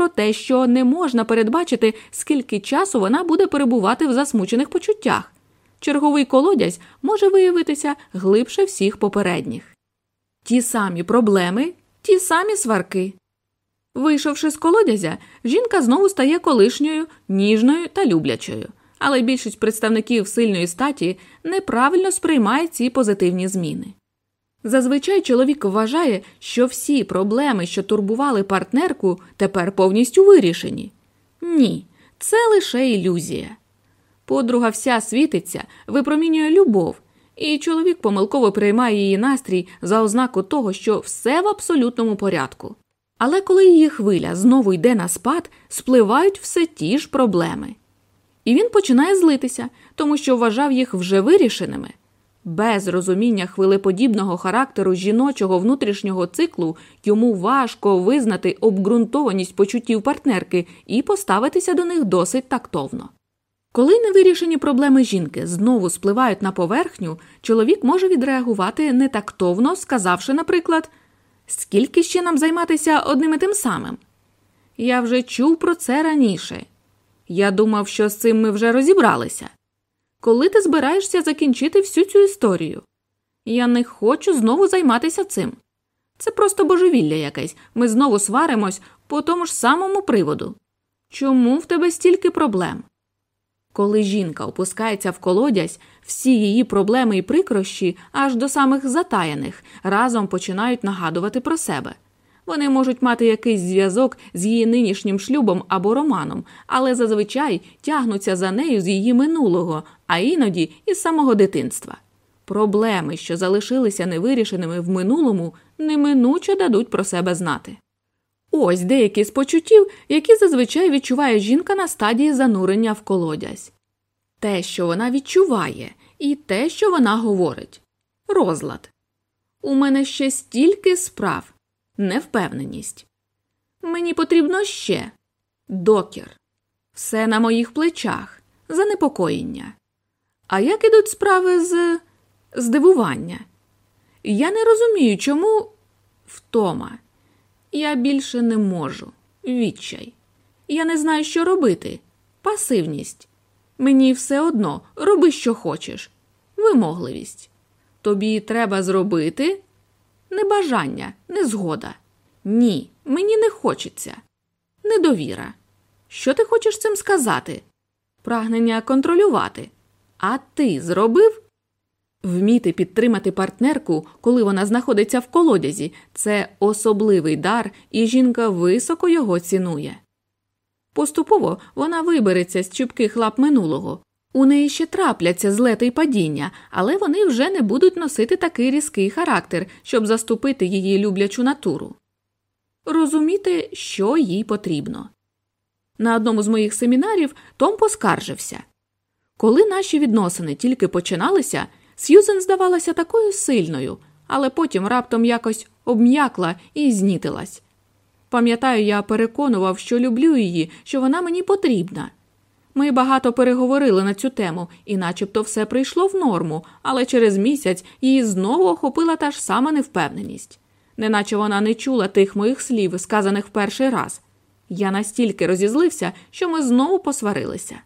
про те, що не можна передбачити, скільки часу вона буде перебувати в засмучених почуттях. Черговий колодязь може виявитися глибше всіх попередніх. Ті самі проблеми, ті самі сварки. Вийшовши з колодязя, жінка знову стає колишньою, ніжною та люблячою, але більшість представників сильної статі неправильно сприймає ці позитивні зміни. Зазвичай чоловік вважає, що всі проблеми, що турбували партнерку, тепер повністю вирішені. Ні, це лише ілюзія. Подруга вся світиться, випромінює любов, і чоловік помилково приймає її настрій за ознаку того, що все в абсолютному порядку. Але коли її хвиля знову йде на спад, спливають все ті ж проблеми. І він починає злитися, тому що вважав їх вже вирішеними. Без розуміння хвилеподібного характеру жіночого внутрішнього циклу йому важко визнати обґрунтованість почуттів партнерки і поставитися до них досить тактовно. Коли невирішені проблеми жінки знову спливають на поверхню, чоловік може відреагувати нетактовно, сказавши, наприклад, скільки ще нам займатися одним і тим самим? Я вже чув про це раніше. Я думав, що з цим ми вже розібралися. Коли ти збираєшся закінчити всю цю історію? Я не хочу знову займатися цим. Це просто божевілля якесь. Ми знову сваримось по тому ж самому приводу. Чому в тебе стільки проблем? Коли жінка опускається в колодязь, всі її проблеми і прикрощі, аж до самих затаяних, разом починають нагадувати про себе. Вони можуть мати якийсь зв'язок з її нинішнім шлюбом або романом, але зазвичай тягнуться за нею з її минулого, а іноді із самого дитинства. Проблеми, що залишилися невирішеними в минулому, неминуче дадуть про себе знати. Ось деякі з почуттів, які зазвичай відчуває жінка на стадії занурення в колодязь. Те, що вона відчуває, і те, що вона говорить. Розлад. У мене ще стільки справ, невпевненість. Мені потрібно ще докір. Все на моїх плечах, занепокоєння. А як ідуть справи з здивування? Я не розумію, чому втома. Я більше не можу. Відчай. Я не знаю, що робити. Пасивність. Мені все одно роби, що хочеш. Вимогливість. Тобі треба зробити небажання, незгода. Ні, мені не хочеться. Недовіра. Що ти хочеш цим сказати? Прагнення контролювати. А ти зробив? Вміти підтримати партнерку, коли вона знаходиться в колодязі, це особливий дар, і жінка високо його цінує. Поступово вона вибереться з чіпких лап минулого. У неї ще трапляться злети й падіння, але вони вже не будуть носити такий різкий характер, щоб заступити її люблячу натуру. Розуміти, що їй потрібно. На одному з моїх семінарів Том поскаржився коли наші відносини тільки починалися. Сьюзен здавалася такою сильною, але потім раптом якось обм'якла і знітилась. Пам'ятаю, я переконував, що люблю її, що вона мені потрібна. Ми багато переговорили на цю тему, і начебто все прийшло в норму, але через місяць її знову охопила та ж сама невпевненість, неначе вона не чула тих моїх слів, сказаних в перший раз. Я настільки розізлився, що ми знову посварилися.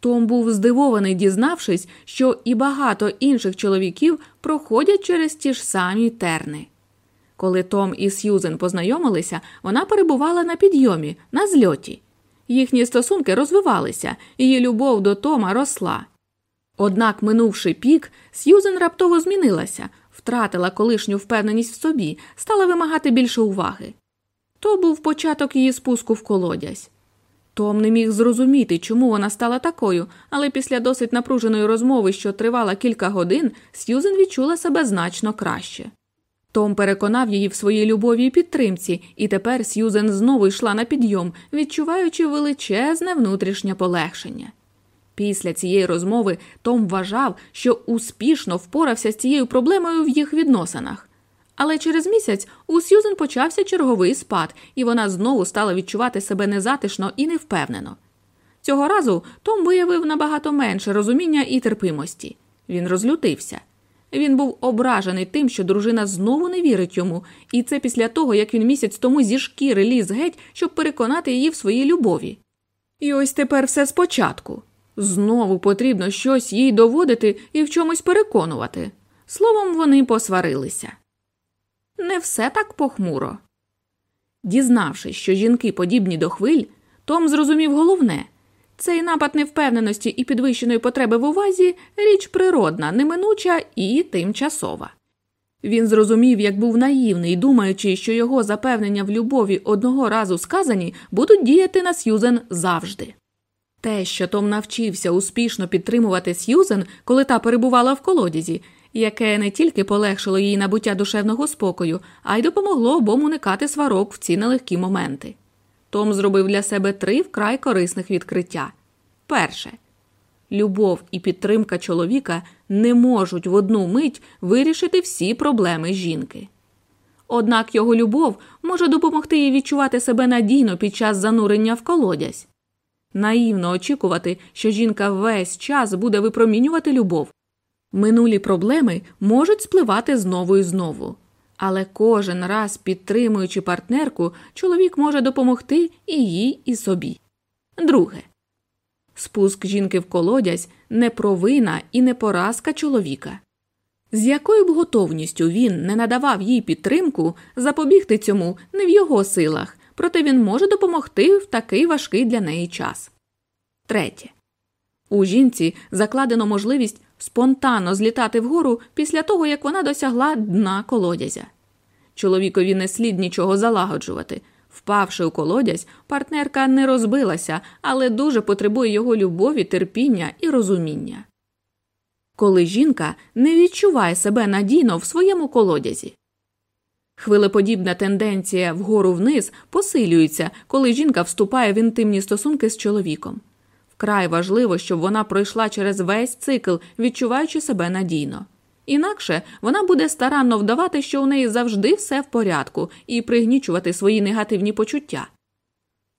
Том був здивований, дізнавшись, що і багато інших чоловіків проходять через ті ж самі терни. Коли Том і Сьюзен познайомилися, вона перебувала на підйомі, на зльоті. Їхні стосунки розвивалися, її любов до Тома росла. Однак, минувши пік, Сьюзен раптово змінилася, втратила колишню впевненість в собі, стала вимагати більше уваги. То був початок її спуску в колодязь. Том не міг зрозуміти, чому вона стала такою, але після досить напруженої розмови, що тривала кілька годин, Сьюзен відчула себе значно краще. Том переконав її в своїй любові і підтримці, і тепер Сьюзен знову йшла на підйом, відчуваючи величезне внутрішнє полегшення. Після цієї розмови Том вважав, що успішно впорався з цією проблемою в їх відносинах. Але через місяць у Сьюзен почався черговий спад, і вона знову стала відчувати себе незатишно і невпевнено. Цього разу Том виявив набагато менше розуміння і терпимості. Він розлютився. Він був ображений тим, що дружина знову не вірить йому, і це після того, як він місяць тому зі шкіри ліз геть, щоб переконати її в своїй любові. І ось тепер все спочатку. Знову потрібно щось їй доводити і в чомусь переконувати. Словом, вони посварилися. Не все так похмуро. Дізнавшись, що жінки подібні до хвиль, Том зрозумів головне цей напад невпевненості і підвищеної потреби в увазі річ природна, неминуча і тимчасова. Він зрозумів, як був наївний, думаючи, що його запевнення в любові одного разу сказані будуть діяти на Сьюзен завжди. Те, що Том навчився успішно підтримувати Сьюзен, коли та перебувала в колодязі, яке не тільки полегшило їй набуття душевного спокою, а й допомогло обом уникати сварок в ці нелегкі моменти. Том зробив для себе три вкрай корисних відкриття. Перше, любов і підтримка чоловіка не можуть в одну мить вирішити всі проблеми жінки. Однак його любов може допомогти їй відчувати себе надійно під час занурення в колодязь. Наївно очікувати, що жінка весь час буде випромінювати любов. Минулі проблеми можуть спливати знову і знову. Але кожен раз, підтримуючи партнерку, чоловік може допомогти і їй, і собі. Друге спуск жінки в колодязь не провина і не поразка чоловіка. З якою б готовністю він не надавав їй підтримку, запобігти цьому не в його силах, проте він може допомогти в такий важкий для неї час. Третє. У жінці закладено можливість спонтанно злітати вгору після того, як вона досягла дна колодязя. Чоловікові не слід нічого залагоджувати. Впавши у колодязь, партнерка не розбилася, але дуже потребує його любові, терпіння і розуміння. Коли жінка не відчуває себе надійно в своєму колодязі. Хвилеподібна тенденція вгору вниз посилюється, коли жінка вступає в інтимні стосунки з чоловіком. Вкрай важливо, щоб вона пройшла через весь цикл, відчуваючи себе надійно. Інакше вона буде старанно вдавати, що у неї завжди все в порядку, і пригнічувати свої негативні почуття.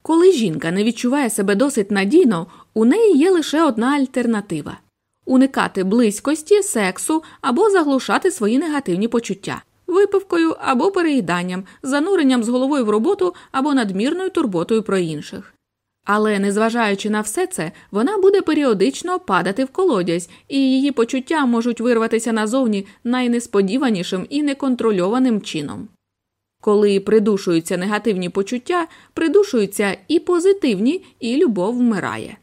Коли жінка не відчуває себе досить надійно, у неї є лише одна альтернатива уникати близькості, сексу або заглушати свої негативні почуття випивкою або переїданням, зануренням з головою в роботу або надмірною турботою про інших. Але, незважаючи на все це, вона буде періодично падати в колодязь, і її почуття можуть вирватися назовні найнесподіванішим і неконтрольованим чином. Коли придушуються негативні почуття, придушуються і позитивні, і любов вмирає.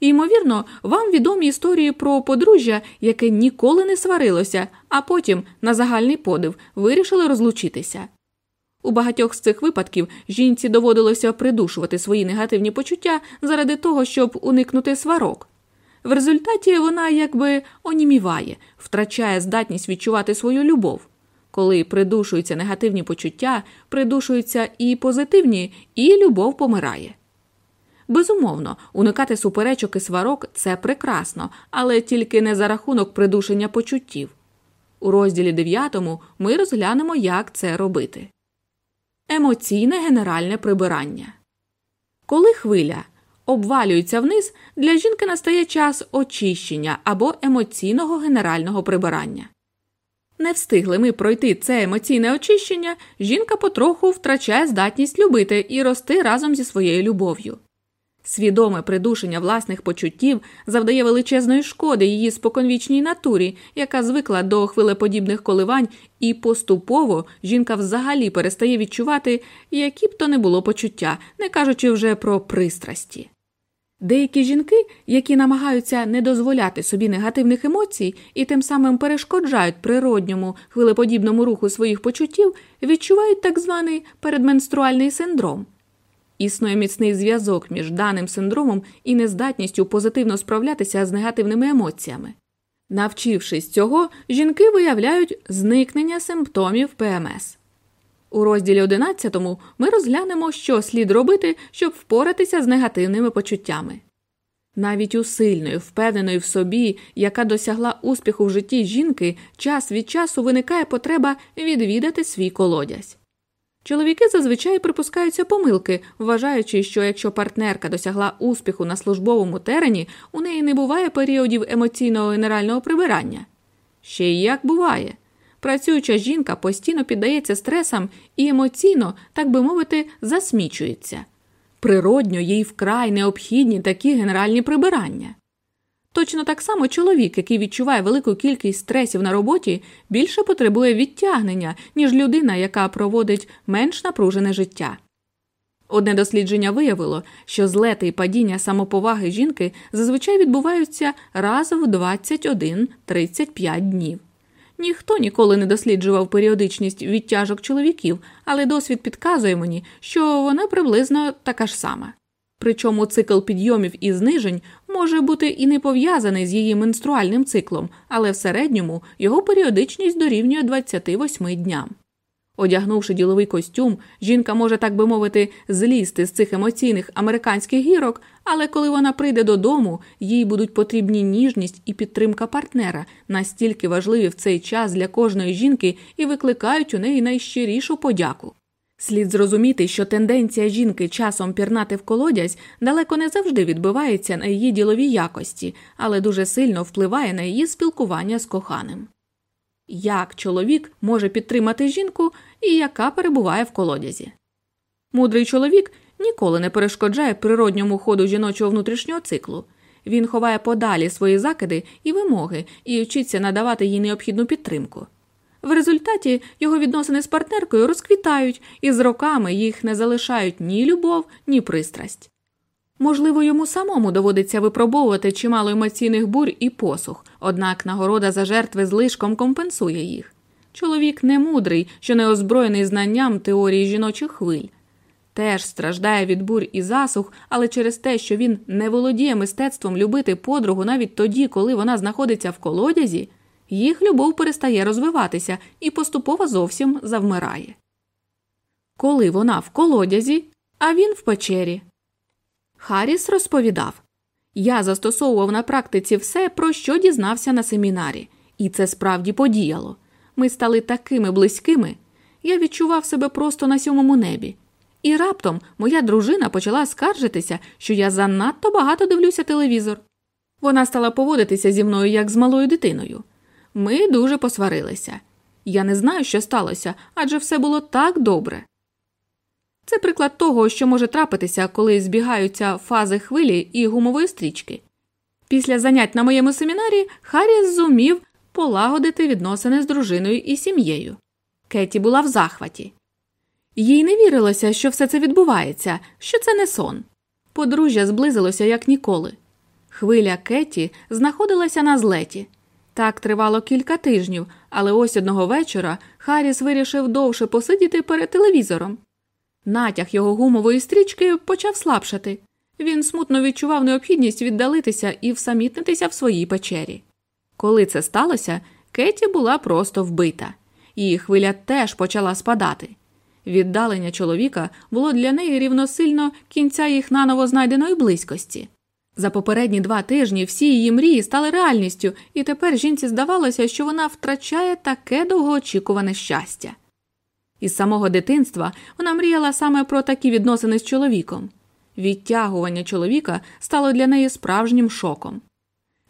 Ймовірно, вам відомі історії про подружжя, яке ніколи не сварилося, а потім, на загальний подив, вирішили розлучитися. У багатьох з цих випадків жінці доводилося придушувати свої негативні почуття заради того, щоб уникнути сварок. В результаті вона якби оніміває, втрачає здатність відчувати свою любов. Коли придушуються негативні почуття, придушуються і позитивні, і любов помирає. Безумовно, уникати суперечок і сварок це прекрасно, але тільки не за рахунок придушення почуттів. У розділі 9 ми розглянемо, як це робити. Емоційне генеральне прибирання. Коли хвиля обвалюється вниз, для жінки настає час очищення або емоційного генерального прибирання. Не встигли ми пройти це емоційне очищення, жінка потроху втрачає здатність любити і рости разом зі своєю любов'ю. Свідоме придушення власних почуттів завдає величезної шкоди її споконвічній натурі, яка звикла до хвилеподібних коливань, і поступово жінка взагалі перестає відчувати, які б то не було почуття, не кажучи вже про пристрасті. Деякі жінки, які намагаються не дозволяти собі негативних емоцій і тим самим перешкоджають природньому хвилеподібному руху своїх почуттів, відчувають так званий передменструальний синдром. Існує міцний зв'язок між даним синдромом і нездатністю позитивно справлятися з негативними емоціями. Навчившись цього, жінки виявляють зникнення симптомів ПМС. У розділі 11 ми розглянемо, що слід робити, щоб впоратися з негативними почуттями. Навіть у сильної, впевненої в собі, яка досягла успіху в житті жінки, час від часу виникає потреба відвідати свій колодязь. Чоловіки зазвичай припускаються помилки, вважаючи, що якщо партнерка досягла успіху на службовому терені, у неї не буває періодів емоційного генерального прибирання. Ще й як буває. Працююча жінка постійно піддається стресам і емоційно, так би мовити, засмічується. Природньо їй вкрай необхідні такі генеральні прибирання. Точно так само чоловік, який відчуває велику кількість стресів на роботі, більше потребує відтягнення, ніж людина, яка проводить менш напружене життя. Одне дослідження виявило, що злети і падіння самоповаги жінки зазвичай відбуваються раз в 21-35 днів. Ніхто ніколи не досліджував періодичність відтяжок чоловіків, але досвід підказує мені, що вона приблизно така ж сама. Причому цикл підйомів і знижень може бути і не пов'язаний з її менструальним циклом, але в середньому його періодичність дорівнює 28 дням. Одягнувши діловий костюм, жінка може, так би мовити, злізти з цих емоційних американських гірок, але коли вона прийде додому, їй будуть потрібні ніжність і підтримка партнера, настільки важливі в цей час для кожної жінки і викликають у неї найщирішу подяку. Слід зрозуміти, що тенденція жінки часом пірнати в колодязь далеко не завжди відбивається на її діловій якості, але дуже сильно впливає на її спілкування з коханим. Як чоловік може підтримати жінку і яка перебуває в колодязі? Мудрий чоловік ніколи не перешкоджає природньому ходу жіночого внутрішнього циклу. Він ховає подалі свої закиди і вимоги і вчиться надавати їй необхідну підтримку. В результаті його відносини з партнеркою розквітають, і з роками їх не залишають ні любов, ні пристрасть. Можливо, йому самому доводиться випробовувати чимало емоційних бурь і посух, однак нагорода за жертви злишком компенсує їх. Чоловік не мудрий, що не озброєний знанням теорії жіночих хвиль. Теж страждає від бурь і засух, але через те, що він не володіє мистецтвом любити подругу навіть тоді, коли вона знаходиться в колодязі, їх любов перестає розвиватися і поступово зовсім завмирає. Коли вона в колодязі, а він в печері. Харріс розповідав Я застосовував на практиці все, про що дізнався на семінарі, і це справді подіяло. Ми стали такими близькими. Я відчував себе просто на сьомому небі. І раптом моя дружина почала скаржитися, що я занадто багато дивлюся телевізор. Вона стала поводитися зі мною як з малою дитиною. Ми дуже посварилися. Я не знаю, що сталося, адже все було так добре. Це приклад того, що може трапитися, коли збігаються фази хвилі і гумової стрічки. Після занять на моєму семінарі Харріс зумів полагодити відносини з дружиною і сім'єю. Кеті була в захваті. Їй не вірилося, що все це відбувається, що це не сон. Подружжя зблизилося як ніколи. Хвиля Кеті знаходилася на злеті. Так тривало кілька тижнів, але ось одного вечора Харріс вирішив довше посидіти перед телевізором. Натяг його гумової стрічки почав слабшати. Він смутно відчував необхідність віддалитися і всамітнитися в своїй печері. Коли це сталося, Кеті була просто вбита. Її хвиля теж почала спадати. Віддалення чоловіка було для неї рівносильно кінця їх наново знайденої близькості. За попередні два тижні всі її мрії стали реальністю, і тепер жінці здавалося, що вона втрачає таке довгоочікуване щастя. Із самого дитинства вона мріяла саме про такі відносини з чоловіком. Відтягування чоловіка стало для неї справжнім шоком.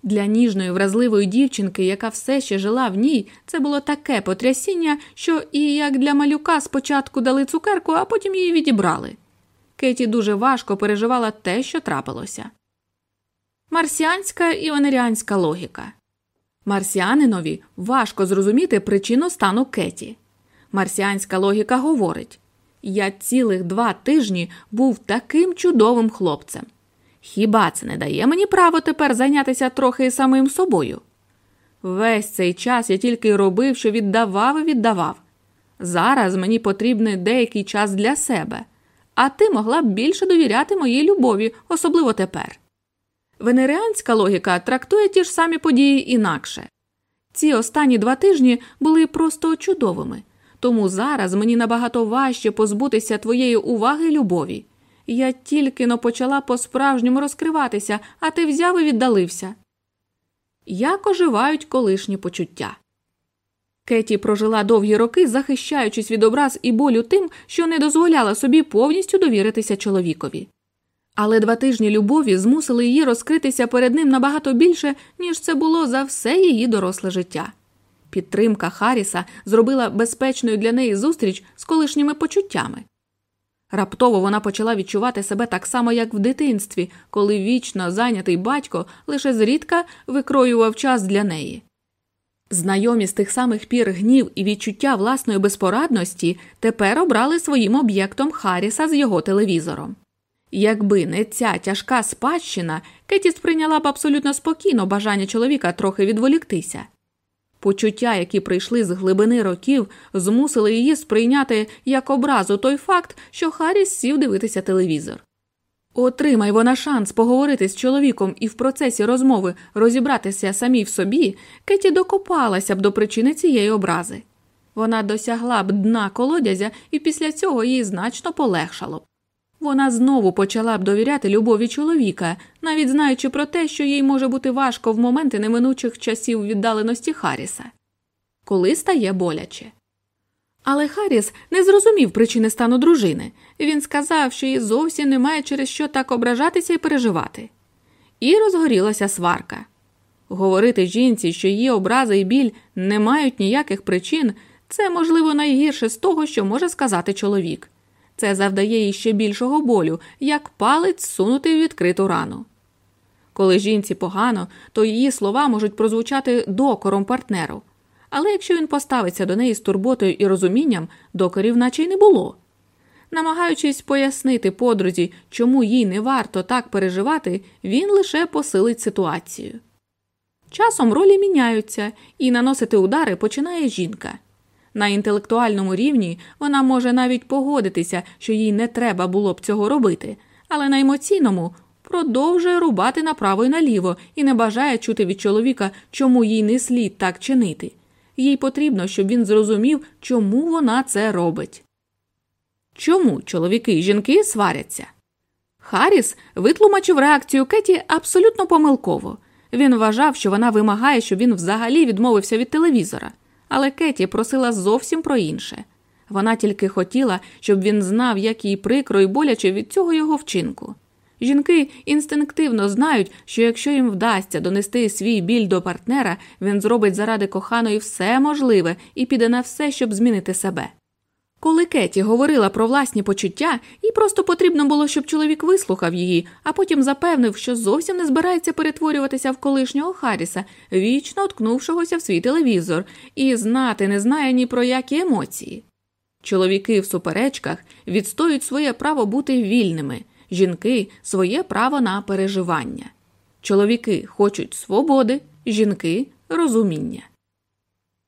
Для ніжної, вразливої дівчинки, яка все ще жила в ній, це було таке потрясіння, що і як для малюка спочатку дали цукерку, а потім її відібрали. Кеті дуже важко переживала те, що трапилося. Марсіанська і венеріанська логіка. Марсіанинові важко зрозуміти причину стану Кеті. Марсіанська логіка говорить я цілих два тижні був таким чудовим хлопцем. Хіба це не дає мені право тепер зайнятися трохи самим собою? Весь цей час я тільки робив, що віддавав і віддавав. Зараз мені потрібний деякий час для себе, а ти могла б більше довіряти моїй любові, особливо тепер. Венеріанська логіка трактує ті ж самі події інакше. Ці останні два тижні були просто чудовими, тому зараз мені набагато важче позбутися твоєї уваги любові. Я тільки но почала по-справжньому розкриватися, а ти взяв і віддалився. Як оживають колишні почуття. Кеті прожила довгі роки, захищаючись від образ і болю тим, що не дозволяла собі повністю довіритися чоловікові. Але два тижні любові змусили її розкритися перед ним набагато більше, ніж це було за все її доросле життя. Підтримка Харріса зробила безпечною для неї зустріч з колишніми почуттями. Раптово вона почала відчувати себе так само, як в дитинстві, коли вічно зайнятий батько лише зрідка викроював час для неї. Знайомі з тих самих пір гнів і відчуття власної безпорадності тепер обрали своїм об'єктом Харріса з його телевізором. Якби не ця тяжка спадщина, Кеті сприйняла б абсолютно спокійно бажання чоловіка трохи відволіктися. Почуття, які прийшли з глибини років, змусили її сприйняти як образу той факт, що Харріс сів дивитися телевізор. Отримай вона шанс поговорити з чоловіком і в процесі розмови розібратися самій в собі, Кеті докопалася б до причини цієї образи. Вона досягла б дна колодязя, і після цього їй значно полегшало б. Вона знову почала б довіряти любові чоловіка, навіть знаючи про те, що їй може бути важко в моменти неминучих часів віддаленості Харріса. коли стає боляче. Але Харріс не зрозумів причини стану дружини. Він сказав, що їй зовсім немає через що так ображатися і переживати. І розгорілася сварка. Говорити жінці, що її образи і біль не мають ніяких причин, це, можливо, найгірше з того, що може сказати чоловік. Це завдає їй ще більшого болю, як палець сунути в відкриту рану. Коли жінці погано, то її слова можуть прозвучати докором партнеру. Але якщо він поставиться до неї з турботою і розумінням, докорів наче й не було. Намагаючись пояснити подрузі, чому їй не варто так переживати, він лише посилить ситуацію. Часом ролі міняються, і наносити удари починає жінка. На інтелектуальному рівні вона може навіть погодитися, що їй не треба було б цього робити, але на емоційному продовжує рубати направо і наліво і не бажає чути від чоловіка, чому їй не слід так чинити. Їй потрібно, щоб він зрозумів, чому вона це робить. Чому чоловіки і жінки сваряться? Харріс витлумачив реакцію Кеті абсолютно помилково. Він вважав, що вона вимагає, щоб він взагалі відмовився від телевізора. Але Кеті просила зовсім про інше. Вона тільки хотіла, щоб він знав, як їй прикро і боляче від цього його вчинку. Жінки інстинктивно знають, що якщо їм вдасться донести свій біль до партнера, він зробить заради коханої все можливе і піде на все, щоб змінити себе. Коли Кеті говорила про власні почуття, їй просто потрібно було, щоб чоловік вислухав її, а потім запевнив, що зовсім не збирається перетворюватися в колишнього Харріса, вічно уткнувшогося в свій телевізор, і знати не знає ні про які емоції. Чоловіки в суперечках відстоюють своє право бути вільними, жінки своє право на переживання. Чоловіки хочуть свободи, жінки розуміння.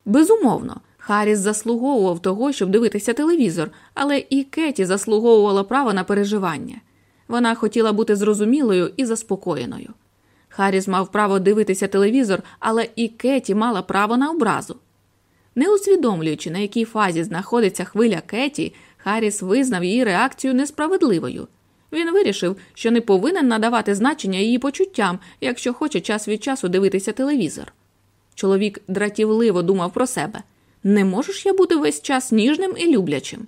Безумовно, Харріс заслуговував того, щоб дивитися телевізор, але і Кеті заслуговувала право на переживання. Вона хотіла бути зрозумілою і заспокоєною. Харріс мав право дивитися телевізор, але і Кеті мала право на образу. Не усвідомлюючи, на якій фазі знаходиться хвиля Кеті, Харріс визнав її реакцію несправедливою. Він вирішив, що не повинен надавати значення її почуттям, якщо хоче час від часу дивитися телевізор. Чоловік дратівливо думав про себе. Не можеш я бути весь час ніжним і люблячим.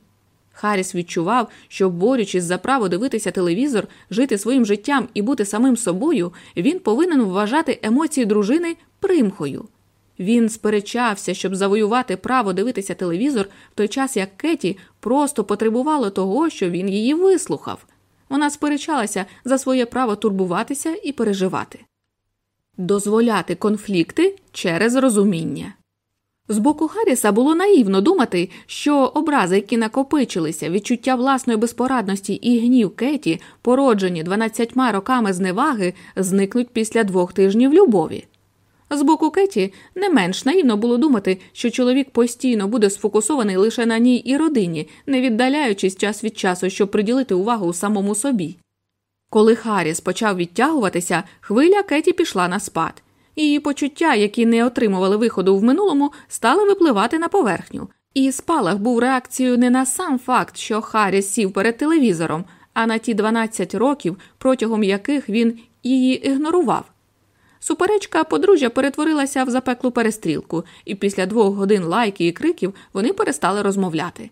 Харріс відчував, що, борючись за право дивитися телевізор, жити своїм життям і бути самим собою, він повинен вважати емоції дружини примхою. Він сперечався, щоб завоювати право дивитися телевізор, в той час як Кеті просто потребувала того, що він її вислухав. Вона сперечалася за своє право турбуватися і переживати, дозволяти конфлікти через розуміння. З боку Гарріса було наївно думати, що образи, які накопичилися, відчуття власної безпорадності і гнів Кеті, породжені 12 роками зневаги, зникнуть після двох тижнів любові. З боку Кеті не менш наївно було думати, що чоловік постійно буде сфокусований лише на ній і родині, не віддаляючись час від часу, щоб приділити увагу самому собі. Коли Харріс почав відтягуватися, хвиля Кеті пішла на спад. Її почуття, які не отримували виходу в минулому, стали випливати на поверхню. І спалах був реакцією не на сам факт, що Харріс сів перед телевізором, а на ті 12 років, протягом яких він її ігнорував. Суперечка подружжя перетворилася в запеклу перестрілку, і після двох годин лайки і криків вони перестали розмовляти.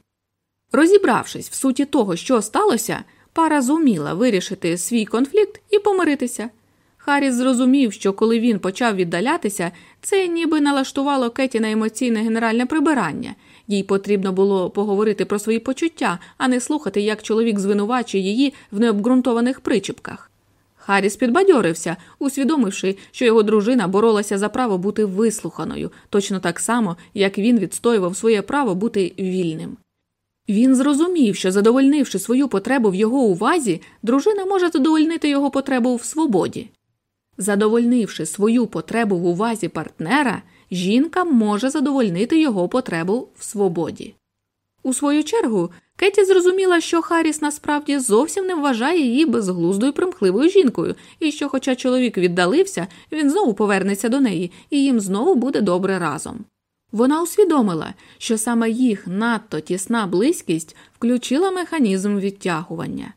Розібравшись в суті того, що сталося, пара зуміла вирішити свій конфлікт і помиритися. Харріс зрозумів, що коли він почав віддалятися, це ніби налаштувало Кеті на емоційне генеральне прибирання. Їй потрібно було поговорити про свої почуття, а не слухати, як чоловік звинувачує її в необґрунтованих причіпках. Харріс підбадьорився, усвідомивши, що його дружина боролася за право бути вислуханою, точно так само, як він відстоював своє право бути вільним. Він зрозумів, що, задовольнивши свою потребу в його увазі, дружина може задовольнити його потребу в свободі. Задовольнивши свою потребу в увазі партнера, жінка може задовольнити його потребу в свободі. У свою чергу, Кеті зрозуміла, що Харріс насправді зовсім не вважає її безглуздою примхливою жінкою, і що, хоча чоловік віддалився, він знову повернеться до неї, і їм знову буде добре разом. Вона усвідомила, що саме їх надто тісна близькість включила механізм відтягування,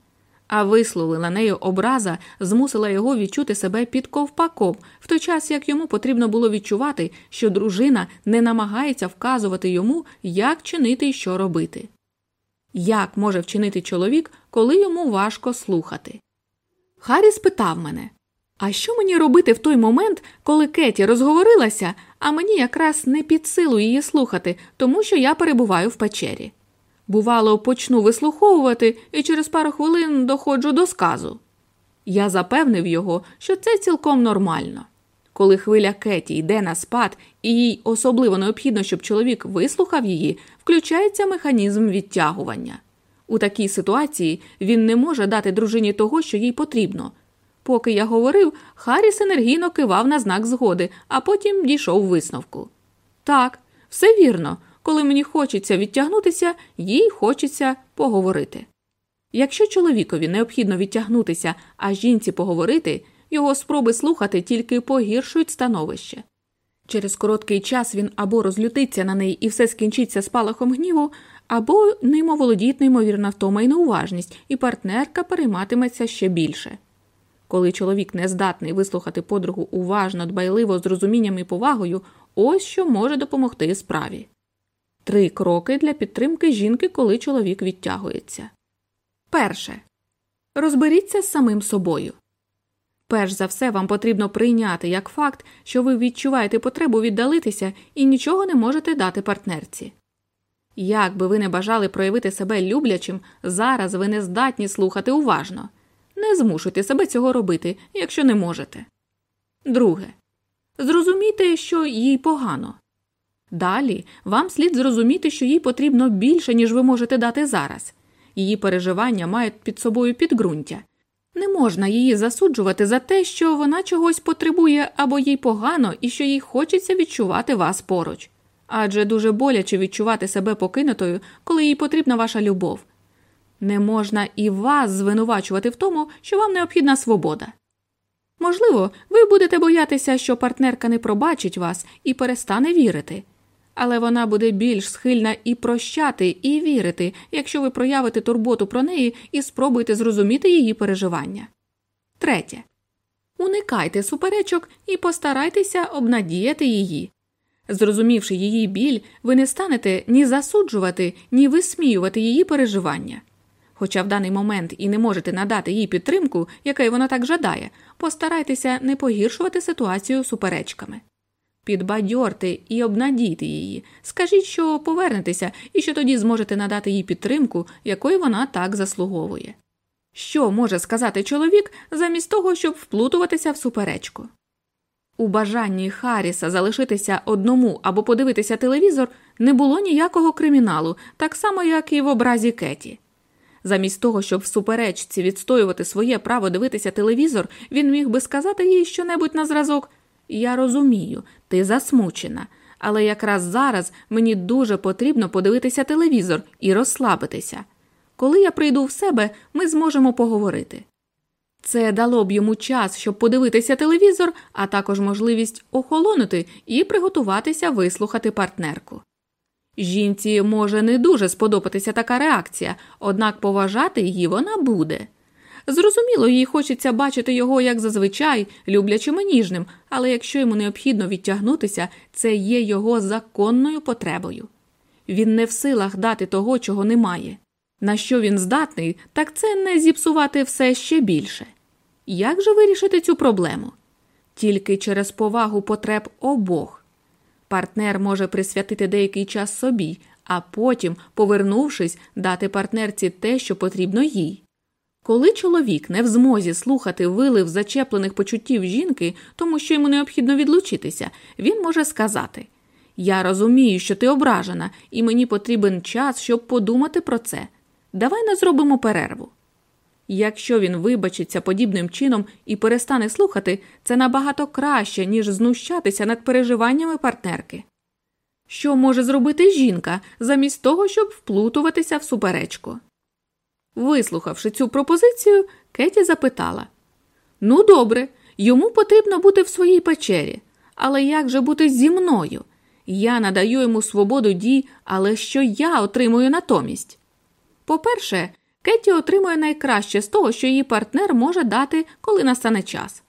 а висловлена нею образа змусила його відчути себе під ковпаком, в той час як йому потрібно було відчувати, що дружина не намагається вказувати йому, як чинити і що робити. Як може вчинити чоловік, коли йому важко слухати? Харрі спитав мене а що мені робити в той момент, коли Кеті розговорилася, а мені якраз не під силу її слухати, тому що я перебуваю в печері? Бувало, почну вислуховувати і через пару хвилин доходжу до сказу. Я запевнив його, що це цілком нормально. Коли хвиля Кеті йде на спад, і їй особливо необхідно, щоб чоловік вислухав її, включається механізм відтягування. У такій ситуації він не може дати дружині того, що їй потрібно. Поки я говорив, Харріс енергійно кивав на знак згоди, а потім дійшов висновку. Так, все вірно, коли мені хочеться відтягнутися, їй хочеться поговорити. Якщо чоловікові необхідно відтягнутися, а жінці поговорити, його спроби слухати тільки погіршують становище. Через короткий час він або розлютиться на неї і все скінчиться спалахом гніву, або ним оволодіють неймовірна втома і неуважність, і партнерка перейматиметься ще більше. Коли чоловік не здатний вислухати подругу уважно, дбайливо, з розумінням і повагою, ось що може допомогти справі. Три кроки для підтримки жінки, коли чоловік відтягується. Перше. Розберіться з самим собою. Перш за все, вам потрібно прийняти як факт, що ви відчуваєте потребу віддалитися і нічого не можете дати партнерці. Як би ви не бажали проявити себе люблячим, зараз ви не здатні слухати уважно. Не змушуйте себе цього робити, якщо не можете. Друге. Зрозумійте, що їй погано. Далі вам слід зрозуміти, що їй потрібно більше, ніж ви можете дати зараз. Її переживання мають під собою підґрунтя. Не можна її засуджувати за те, що вона чогось потребує або їй погано і що їй хочеться відчувати вас поруч. Адже дуже боляче відчувати себе покинутою, коли їй потрібна ваша любов. Не можна і вас звинувачувати в тому, що вам необхідна свобода. Можливо, ви будете боятися, що партнерка не пробачить вас і перестане вірити, але вона буде більш схильна і прощати, і вірити, якщо ви проявите турботу про неї і спробуєте зрозуміти її переживання. Третє. Уникайте суперечок і постарайтеся обнадіяти її. Зрозумівши її біль, ви не станете ні засуджувати, ні висміювати її переживання. Хоча в даний момент і не можете надати їй підтримку, якої вона так жадає, постарайтеся не погіршувати ситуацію суперечками. Підбадьорте і обнадійте її, скажіть, що повернетеся і що тоді зможете надати їй підтримку, якої вона так заслуговує. Що може сказати чоловік замість того, щоб вплутуватися в суперечку? У бажанні Харріса залишитися одному або подивитися телевізор не було ніякого криміналу, так само, як і в образі Кеті. Замість того, щоб в суперечці відстоювати своє право дивитися телевізор, він міг би сказати їй щонебудь на зразок Я розумію, ти засмучена, але якраз зараз мені дуже потрібно подивитися телевізор і розслабитися. Коли я прийду в себе, ми зможемо поговорити. Це дало б йому час, щоб подивитися телевізор, а також можливість охолонути і приготуватися вислухати партнерку. Жінці може не дуже сподобатися така реакція, однак поважати її вона буде. Зрозуміло, їй хочеться бачити його, як зазвичай, люблячим і ніжним, але якщо йому необхідно відтягнутися, це є його законною потребою. Він не в силах дати того, чого немає. На що він здатний, так це не зіпсувати все ще більше. Як же вирішити цю проблему? тільки через повагу потреб обох. Партнер може присвятити деякий час собі, а потім, повернувшись, дати партнерці те, що потрібно їй. Коли чоловік не в змозі слухати вилив зачеплених почуттів жінки, тому що йому необхідно відлучитися, він може сказати Я розумію, що ти ображена, і мені потрібен час, щоб подумати про це. Давай не зробимо перерву. Якщо він вибачиться подібним чином і перестане слухати, це набагато краще, ніж знущатися над переживаннями партнерки. Що може зробити жінка замість того, щоб вплутуватися в суперечку? Вислухавши цю пропозицію, Кеті запитала Ну, добре, йому потрібно бути в своїй печері, але як же бути зі мною? Я надаю йому свободу дій, але що я отримую натомість? По перше, Кетті отримує найкраще з того, що її партнер може дати, коли настане час.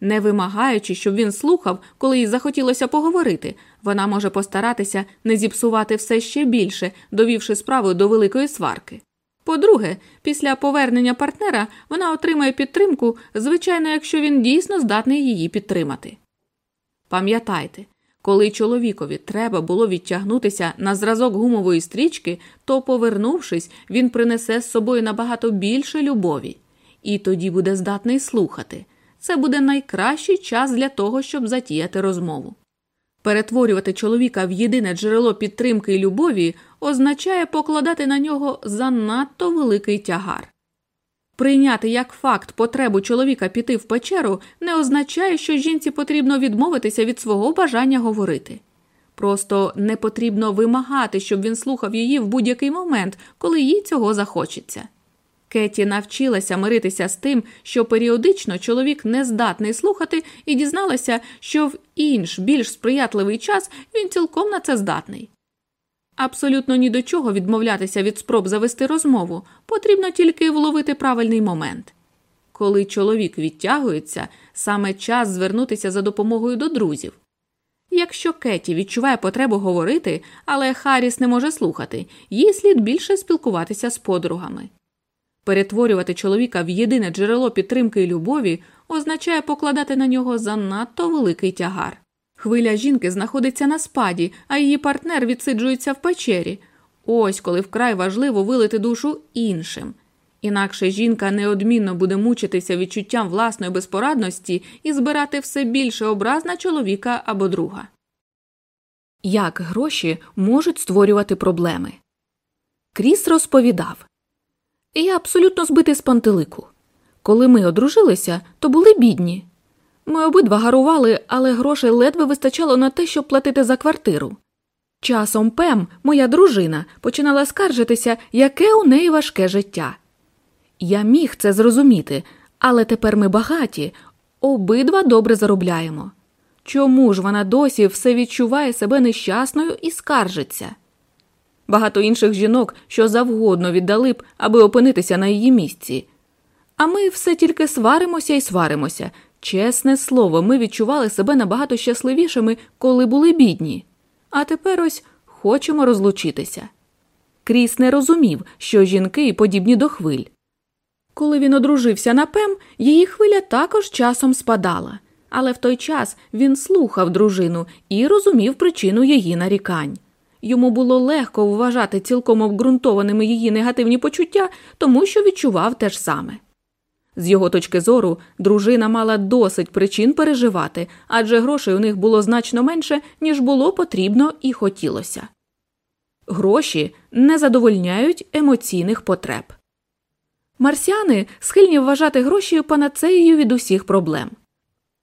Не вимагаючи, щоб він слухав, коли їй захотілося поговорити, вона може постаратися не зіпсувати все ще більше, довівши справу до великої сварки. По-друге, після повернення партнера вона отримає підтримку, звичайно, якщо він дійсно здатний її підтримати. Пам'ятайте, коли чоловікові треба було відтягнутися на зразок гумової стрічки, то, повернувшись, він принесе з собою набагато більше любові, і тоді буде здатний слухати. Це буде найкращий час для того, щоб затіяти розмову. Перетворювати чоловіка в єдине джерело підтримки і любові означає покладати на нього занадто великий тягар. Прийняти як факт потребу чоловіка піти в печеру не означає, що жінці потрібно відмовитися від свого бажання говорити. Просто не потрібно вимагати, щоб він слухав її в будь-який момент, коли їй цього захочеться. Кеті навчилася миритися з тим, що періодично чоловік не здатний слухати, і дізналася, що в інш більш сприятливий час він цілком на це здатний. Абсолютно ні до чого відмовлятися від спроб завести розмову, потрібно тільки вловити правильний момент. Коли чоловік відтягується, саме час звернутися за допомогою до друзів. Якщо Кеті відчуває потребу говорити, але Харріс не може слухати, їй слід більше спілкуватися з подругами. Перетворювати чоловіка в єдине джерело підтримки і любові означає покладати на нього занадто великий тягар. Хвиля жінки знаходиться на спаді, а її партнер відсиджується в печері. Ось коли вкрай важливо вилити душу іншим. Інакше жінка неодмінно буде мучитися відчуттям власної безпорадності і збирати все більше образ на чоловіка або друга. Як гроші можуть створювати проблеми? Кріс розповідав Я абсолютно збитий з пантелику. Коли ми одружилися, то були бідні. Ми обидва гарували, але грошей ледве вистачало на те, щоб платити за квартиру. Часом Пем, моя дружина, починала скаржитися, яке у неї важке життя. Я міг це зрозуміти, але тепер ми багаті, обидва добре заробляємо. Чому ж вона досі все відчуває себе нещасною і скаржиться? Багато інших жінок, що завгодно віддали б, аби опинитися на її місці. А ми все тільки сваримося і сваримося, Чесне слово, ми відчували себе набагато щасливішими, коли були бідні, а тепер ось хочемо розлучитися. Кріс не розумів, що жінки подібні до хвиль. Коли він одружився на Пем, її хвиля також часом спадала, але в той час він слухав дружину і розумів причину її нарікань. Йому було легко вважати цілком обґрунтованими її негативні почуття, тому що відчував те ж саме. З його точки зору, дружина мала досить причин переживати, адже грошей у них було значно менше, ніж було потрібно і хотілося. Гроші не задовольняють емоційних потреб. Марсіани схильні вважати гроші панацеєю від усіх проблем.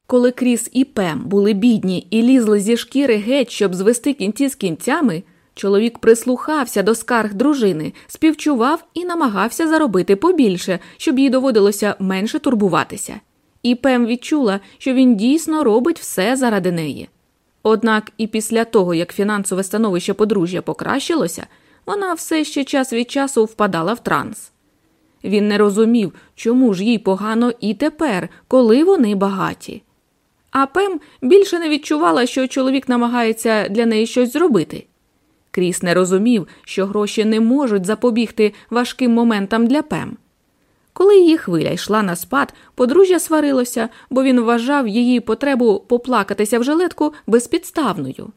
Коли Кріс і Пем були бідні і лізли зі шкіри геть, щоб звести кінці з кінцями, Чоловік прислухався до скарг дружини, співчував і намагався заробити побільше, щоб їй доводилося менше турбуватися. І Пем відчула, що він дійсно робить все заради неї. Однак і після того, як фінансове становище подружжя покращилося, вона все ще час від часу впадала в транс. Він не розумів, чому ж їй погано і тепер, коли вони багаті. А Пем більше не відчувала, що чоловік намагається для неї щось зробити. Кріс не розумів, що гроші не можуть запобігти важким моментам для Пем. Коли її хвиля йшла на спад, подружжя сварилося, бо він вважав її потребу поплакатися в жилетку безпідставною.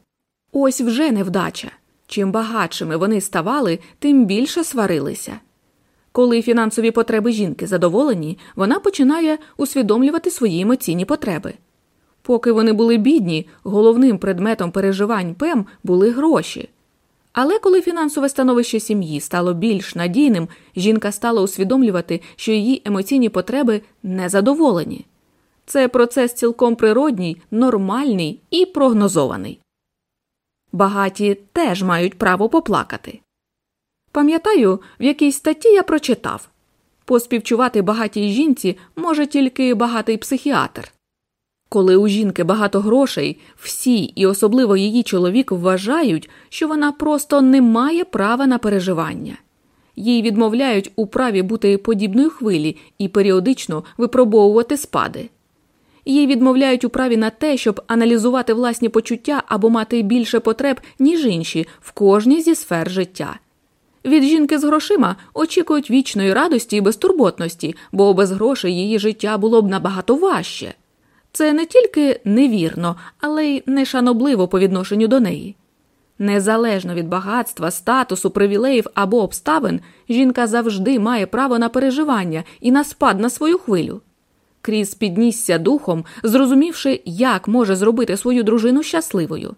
Ось вже невдача. Чим багатшими вони ставали, тим більше сварилися. Коли фінансові потреби жінки задоволені, вона починає усвідомлювати свої емоційні потреби. Поки вони були бідні, головним предметом переживань Пем були гроші. Але коли фінансове становище сім'ї стало більш надійним, жінка стала усвідомлювати, що її емоційні потреби незадоволені. Це процес цілком природній, нормальний і прогнозований. Багаті теж мають право поплакати. Пам'ятаю, в якійсь статті я прочитав поспівчувати багатій жінці може тільки багатий психіатр. Коли у жінки багато грошей, всі і особливо її чоловік вважають, що вона просто не має права на переживання. Їй відмовляють у праві бути подібною хвилі і періодично випробовувати спади. Їй відмовляють у праві на те, щоб аналізувати власні почуття або мати більше потреб, ніж інші в кожній зі сфер життя. Від жінки з грошима очікують вічної радості і безтурботності, бо без грошей її життя було б набагато важче. Це не тільки невірно, але й нешанобливо по відношенню до неї. Незалежно від багатства, статусу, привілеїв або обставин, жінка завжди має право на переживання і на спад на свою хвилю. Кріс піднісся духом, зрозумівши, як може зробити свою дружину щасливою.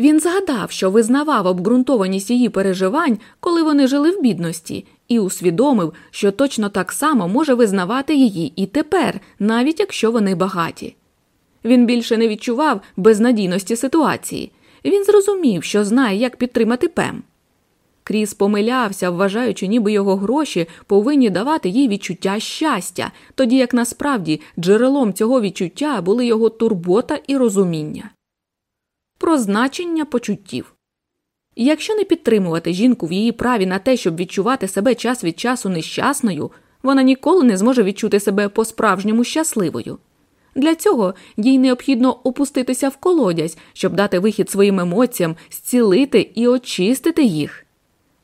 Він згадав, що визнавав обґрунтованість її переживань, коли вони жили в бідності, і усвідомив, що точно так само може визнавати її і тепер, навіть якщо вони багаті. Він більше не відчував безнадійності ситуації. Він зрозумів, що знає, як підтримати Пем. Кріс помилявся, вважаючи, ніби його гроші повинні давати їй відчуття щастя, тоді як насправді джерелом цього відчуття були його турбота і розуміння. Про значення почуттів. Якщо не підтримувати жінку в її праві на те, щоб відчувати себе час від часу нещасною, вона ніколи не зможе відчути себе по справжньому щасливою. Для цього їй необхідно опуститися в колодязь, щоб дати вихід своїм емоціям, зцілити і очистити їх.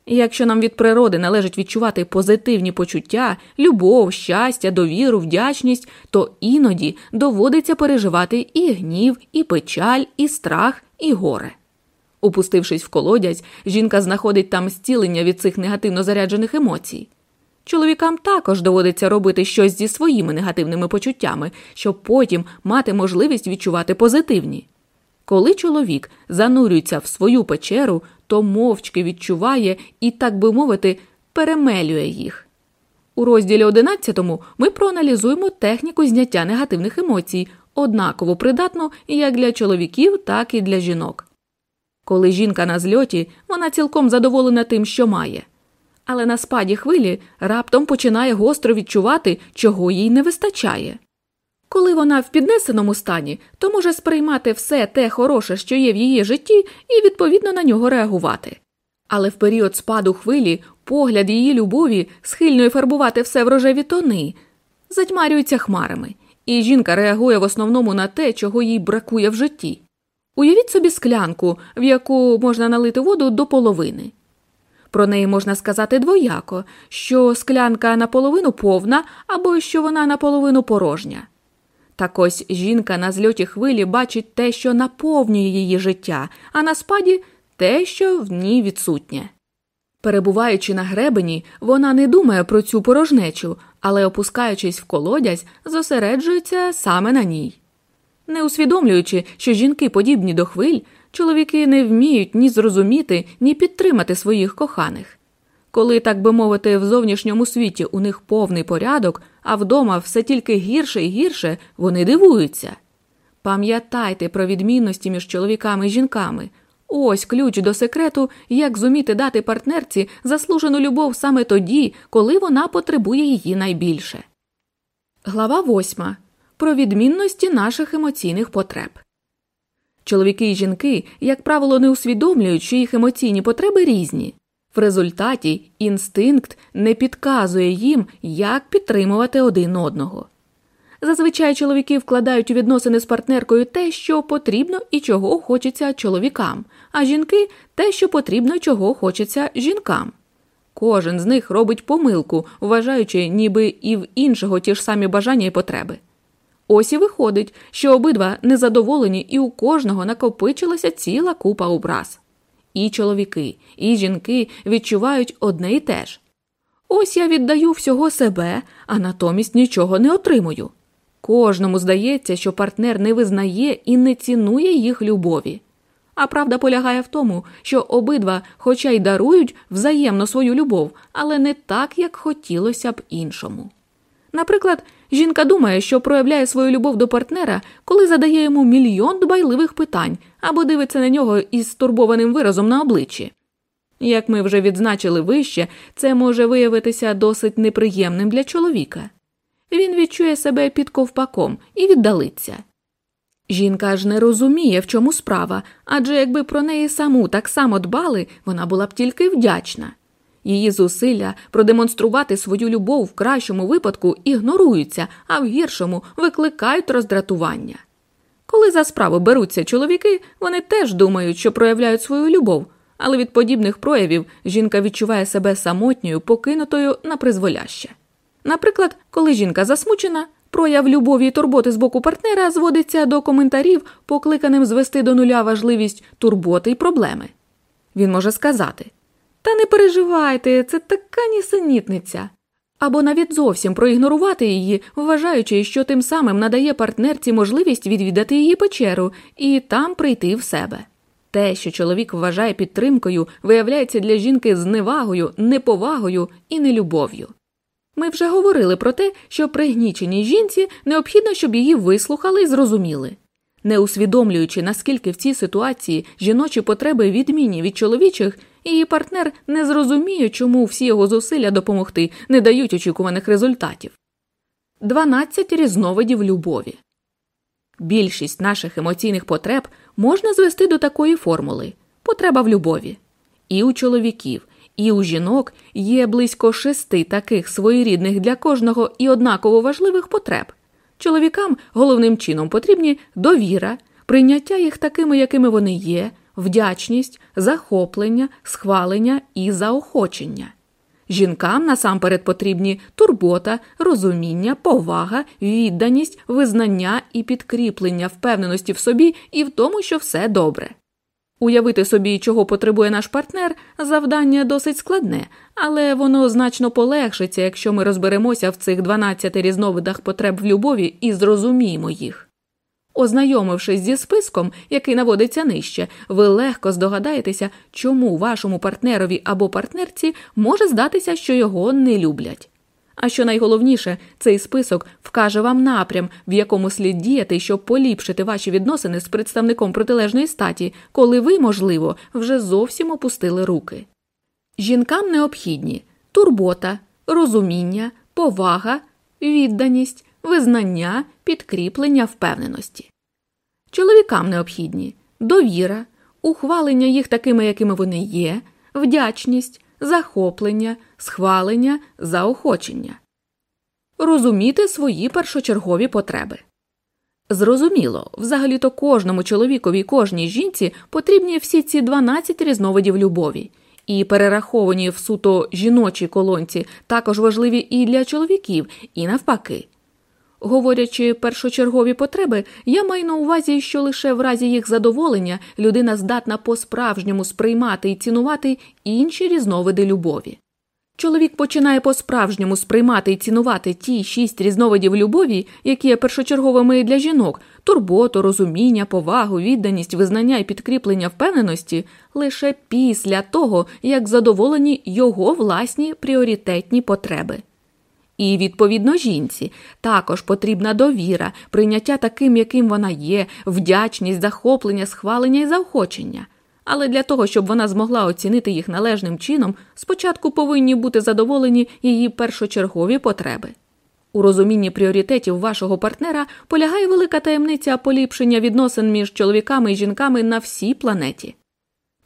Якщо нам від природи належить відчувати позитивні почуття, любов, щастя, довіру, вдячність, то іноді доводиться переживати і гнів, і печаль, і страх, і горе. Опустившись в колодязь, жінка знаходить там зцілення від цих негативно заряджених емоцій. Чоловікам також доводиться робити щось зі своїми негативними почуттями, щоб потім мати можливість відчувати позитивні. Коли чоловік занурюється в свою печеру, то мовчки відчуває і, так би мовити, перемелює їх. У розділі 11 ми проаналізуємо техніку зняття негативних емоцій, однаково придатну як для чоловіків, так і для жінок. Коли жінка на зльоті, вона цілком задоволена тим, що має. Але на спаді хвилі раптом починає гостро відчувати, чого їй не вистачає. Коли вона в піднесеному стані, то може сприймати все те хороше, що є в її житті, і відповідно на нього реагувати. Але в період спаду хвилі погляд її любові, схильної фарбувати все в рожеві тони, затьмарюється хмарами, і жінка реагує в основному на те, чого їй бракує в житті. Уявіть собі склянку, в яку можна налити воду до половини. Про неї можна сказати двояко, що склянка наполовину повна або що вона наполовину порожня. Так ось жінка на зльоті хвилі бачить те, що наповнює її життя, а на спаді те, що в ній відсутнє. Перебуваючи на гребені, вона не думає про цю порожнечу, але, опускаючись в колодязь, зосереджується саме на ній. Не усвідомлюючи, що жінки подібні до хвиль, чоловіки не вміють ні зрозуміти, ні підтримати своїх коханих. Коли, так би мовити, в зовнішньому світі у них повний порядок, а вдома все тільки гірше і гірше, вони дивуються. Пам'ятайте про відмінності між чоловіками і жінками. Ось ключ до секрету, як зуміти дати партнерці заслужену любов саме тоді, коли вона потребує її найбільше. Глава восьма про відмінності наших емоційних потреб. Чоловіки і жінки, як правило, не усвідомлюють, що їх емоційні потреби різні. В результаті інстинкт не підказує їм, як підтримувати один одного. Зазвичай чоловіки вкладають у відносини з партнеркою те, що потрібно і чого хочеться чоловікам, а жінки те, що потрібно, і чого хочеться жінкам. Кожен з них робить помилку, вважаючи, ніби і в іншого ті ж самі бажання і потреби. Ось і виходить, що обидва незадоволені, і у кожного накопичилася ціла купа образ. І чоловіки, і жінки відчувають одне і те ж. Ось я віддаю всього себе, а натомість нічого не отримую. Кожному здається, що партнер не визнає і не цінує їх любові. А правда полягає в тому, що обидва, хоча й дарують взаємно свою любов, але не так, як хотілося б іншому. Наприклад, жінка думає, що проявляє свою любов до партнера, коли задає йому мільйон дбайливих питань або дивиться на нього із стурбованим виразом на обличчі. Як ми вже відзначили вище, це може виявитися досить неприємним для чоловіка. Він відчує себе під ковпаком і віддалиться. Жінка ж не розуміє, в чому справа, адже якби про неї саму так само дбали, вона була б тільки вдячна. Її зусилля продемонструвати свою любов в кращому випадку ігноруються, а в гіршому викликають роздратування. Коли за справу беруться чоловіки, вони теж думають, що проявляють свою любов, але від подібних проявів жінка відчуває себе самотньою, покинутою на призволяще. Наприклад, коли жінка засмучена, прояв любові і турботи з боку партнера зводиться до коментарів, покликаним звести до нуля важливість турботи й проблеми. Він може сказати Та не переживайте, це така нісенітниця. Або навіть зовсім проігнорувати її, вважаючи, що тим самим надає партнерці можливість відвідати її печеру і там прийти в себе. Те, що чоловік вважає підтримкою, виявляється для жінки зневагою, неповагою і нелюбов'ю. Ми вже говорили про те, що пригніченій жінці необхідно, щоб її вислухали і зрозуміли. Не усвідомлюючи, наскільки в цій ситуації жіночі потреби відмінні від чоловічих, її партнер не зрозуміє, чому всі його зусилля допомогти не дають очікуваних результатів. 12 різновидів любові. Більшість наших емоційних потреб можна звести до такої формули потреба в любові. І у чоловіків, і у жінок є близько шести таких своєрідних для кожного і однаково важливих потреб. Чоловікам головним чином потрібні довіра, прийняття їх такими, якими вони є, вдячність, захоплення, схвалення і заохочення. Жінкам насамперед потрібні турбота, розуміння, повага, відданість, визнання і підкріплення впевненості в собі і в тому, що все добре. Уявити собі, чого потребує наш партнер, завдання досить складне, але воно значно полегшиться, якщо ми розберемося в цих 12 різновидах потреб в любові і зрозуміємо їх. Ознайомившись зі списком, який наводиться нижче, ви легко здогадаєтеся, чому вашому партнерові або партнерці може здатися, що його не люблять. А що найголовніше, цей список вкаже вам напрям, в якому слід діяти, щоб поліпшити ваші відносини з представником протилежної статі, коли ви, можливо, вже зовсім опустили руки. Жінкам необхідні турбота, розуміння, повага, відданість, визнання, підкріплення впевненості. Чоловікам необхідні довіра, ухвалення їх такими, якими вони є, вдячність, захоплення, схвалення, заохочення, розуміти свої першочергові потреби. Зрозуміло, взагалі то кожному чоловікові і кожній жінці потрібні всі ці 12 різновидів любові, і перераховані в суто жіночій колонці також важливі і для чоловіків, і навпаки. Говорячи першочергові потреби, я маю на увазі, що лише в разі їх задоволення людина здатна по-справжньому сприймати і цінувати інші різновиди любові. Чоловік починає по-справжньому сприймати і цінувати ті шість різновидів любові, які є першочерговими для жінок турботу, розуміння, повагу, відданість, визнання і підкріплення впевненості лише після того, як задоволені його власні пріоритетні потреби. І, відповідно, жінці також потрібна довіра, прийняття таким, яким вона є, вдячність, захоплення, схвалення і заохочення. Але для того, щоб вона змогла оцінити їх належним чином, спочатку повинні бути задоволені її першочергові потреби. У розумінні пріоритетів вашого партнера полягає велика таємниця поліпшення відносин між чоловіками і жінками на всій планеті.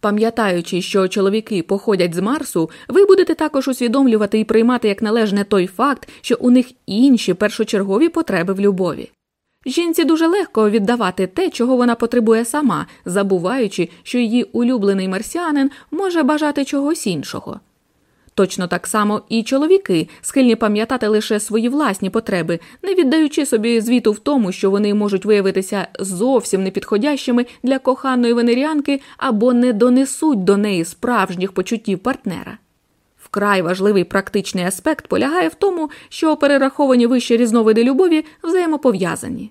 Пам'ятаючи, що чоловіки походять з Марсу, ви будете також усвідомлювати і приймати як належне той факт, що у них інші першочергові потреби в любові. Жінці дуже легко віддавати те, чого вона потребує сама, забуваючи, що її улюблений марсіанин може бажати чогось іншого. Точно так само і чоловіки схильні пам'ятати лише свої власні потреби, не віддаючи собі звіту в тому, що вони можуть виявитися зовсім непідходящими для коханої венеріанки або не донесуть до неї справжніх почуттів партнера. Вкрай важливий практичний аспект полягає в тому, що перераховані вище різновиди любові взаємопов'язані.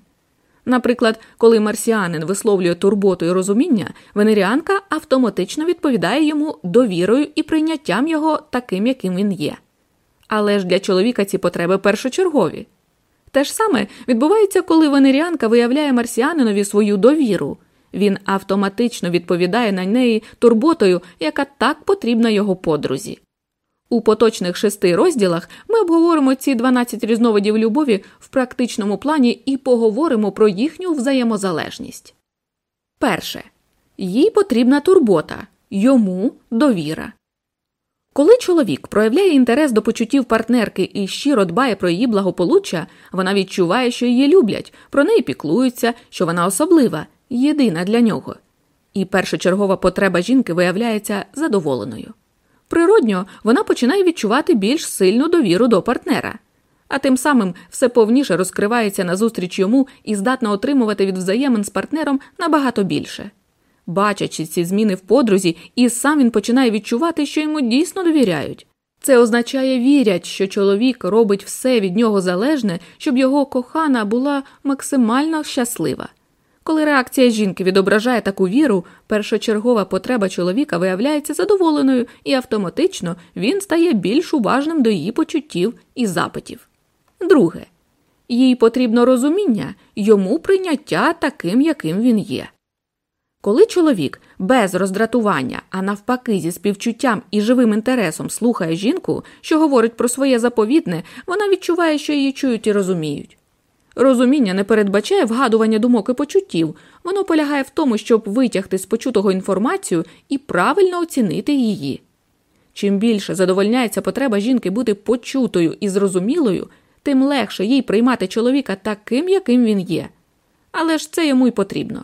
Наприклад, коли марсіанин висловлює турботу і розуміння, венеріанка автоматично відповідає йому довірою і прийняттям його таким, яким він є. Але ж для чоловіка ці потреби першочергові. Те ж саме відбувається, коли венеріанка виявляє марсіанинові свою довіру. Він автоматично відповідає на неї турботою, яка так потрібна його подрузі. У поточних шести розділах ми обговоримо ці 12 різновидів любові в практичному плані і поговоримо про їхню взаємозалежність. Перше. Їй потрібна турбота, йому довіра. Коли чоловік проявляє інтерес до почуттів партнерки і щиро дбає про її благополуччя, вона відчуває, що її люблять, про неї піклуються, що вона особлива, єдина для нього. І першочергова потреба жінки виявляється задоволеною. Природньо, вона починає відчувати більш сильну довіру до партнера, а тим самим все повніше розкривається назустріч йому і здатна отримувати від взаємин з партнером набагато більше. Бачачи ці зміни в подрузі, і сам він починає відчувати, що йому дійсно довіряють. Це означає вірять, що чоловік робить все від нього залежне, щоб його кохана була максимально щаслива. Коли реакція жінки відображає таку віру, першочергова потреба чоловіка виявляється задоволеною, і автоматично він стає більш уважним до її почуттів і запитів. Друге, їй потрібно розуміння, йому прийняття таким, яким він є. Коли чоловік без роздратування, а навпаки, зі співчуттям і живим інтересом слухає жінку, що говорить про своє заповідне, вона відчуває, що її чують і розуміють. Розуміння не передбачає вгадування думок і почуттів, воно полягає в тому, щоб витягти з почутого інформацію і правильно оцінити її. Чим більше задовольняється потреба жінки бути почутою і зрозумілою, тим легше їй приймати чоловіка таким, яким він є. Але ж це йому й потрібно.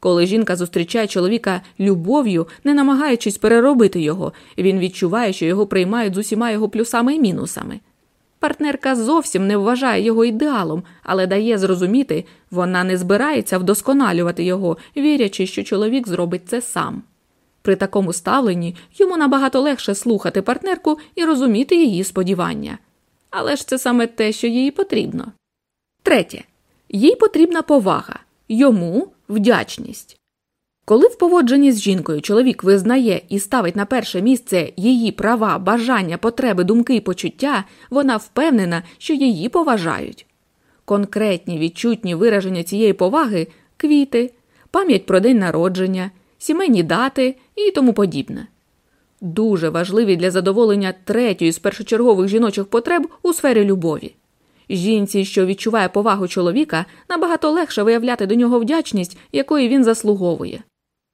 Коли жінка зустрічає чоловіка любов'ю, не намагаючись переробити його, він відчуває, що його приймають з усіма його плюсами і мінусами. Партнерка зовсім не вважає його ідеалом, але дає зрозуміти, вона не збирається вдосконалювати його, вірячи, що чоловік зробить це сам. При такому ставленні йому набагато легше слухати партнерку і розуміти її сподівання. Але ж це саме те, що їй потрібно. Третє. Їй потрібна повага, йому вдячність. Коли в поводженні з жінкою чоловік визнає і ставить на перше місце її права, бажання, потреби, думки і почуття, вона впевнена, що її поважають. Конкретні відчутні вираження цієї поваги квіти, пам'ять про день народження, сімейні дати і тому подібне. Дуже важливі для задоволення третьої з першочергових жіночих потреб у сфері любові. Жінці, що відчуває повагу чоловіка, набагато легше виявляти до нього вдячність, якої він заслуговує.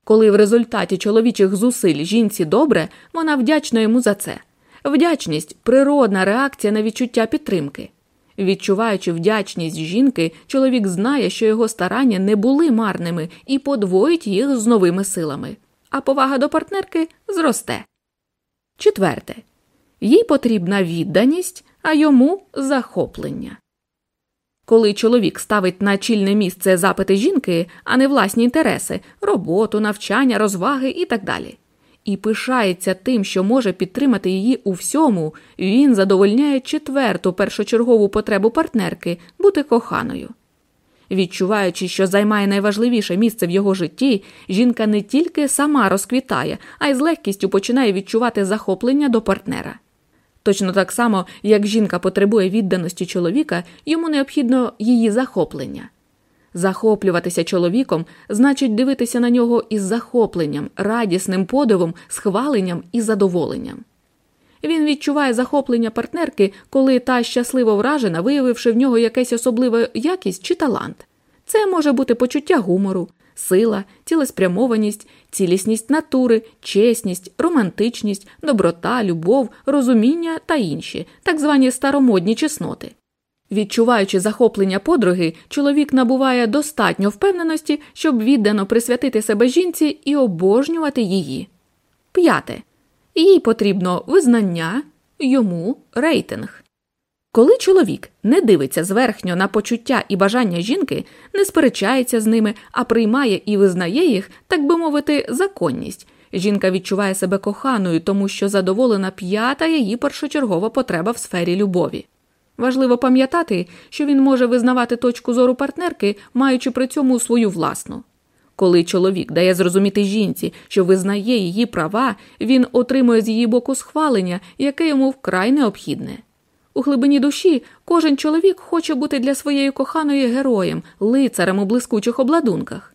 Коли в результаті чоловічих зусиль жінці добре, вона вдячна йому за це. Вдячність природна реакція на відчуття підтримки. Відчуваючи вдячність жінки, чоловік знає, що його старання не були марними і подвоїть їх з новими силами, а повага до партнерки зросте. Четверте. Їй потрібна відданість, а йому захоплення. Коли чоловік ставить на чільне місце запити жінки, а не власні інтереси, роботу, навчання, розваги і так далі, і пишається тим, що може підтримати її у всьому, він задовольняє четверту першочергову потребу партнерки бути коханою. Відчуваючи, що займає найважливіше місце в його житті, жінка не тільки сама розквітає, а й з легкістю починає відчувати захоплення до партнера. Точно так само, як жінка потребує відданості чоловіка, йому необхідно її захоплення. Захоплюватися чоловіком значить дивитися на нього із захопленням, радісним подивом, схваленням і задоволенням. Він відчуває захоплення партнерки, коли та щасливо вражена, виявивши в нього якесь особливе якість чи талант. Це може бути почуття гумору, сила, цілеспрямованість, цілісність натури, чесність, романтичність, доброта, любов, розуміння та інші, так звані старомодні чесноти. Відчуваючи захоплення подруги, чоловік набуває достатньо впевненості, щоб віддано присвятити себе жінці і обожнювати її. П'яте. Їй потрібно визнання, йому рейтинг. Коли чоловік не дивиться зверхньо на почуття і бажання жінки, не сперечається з ними, а приймає і визнає їх, так би мовити, законність. Жінка відчуває себе коханою, тому що задоволена п'ята її першочергова потреба в сфері любові. Важливо пам'ятати, що він може визнавати точку зору партнерки, маючи при цьому свою власну. Коли чоловік дає зрозуміти жінці, що визнає її права, він отримує з її боку схвалення, яке йому вкрай необхідне. У глибині душі кожен чоловік хоче бути для своєї коханої героєм, лицарем у блискучих обладунках.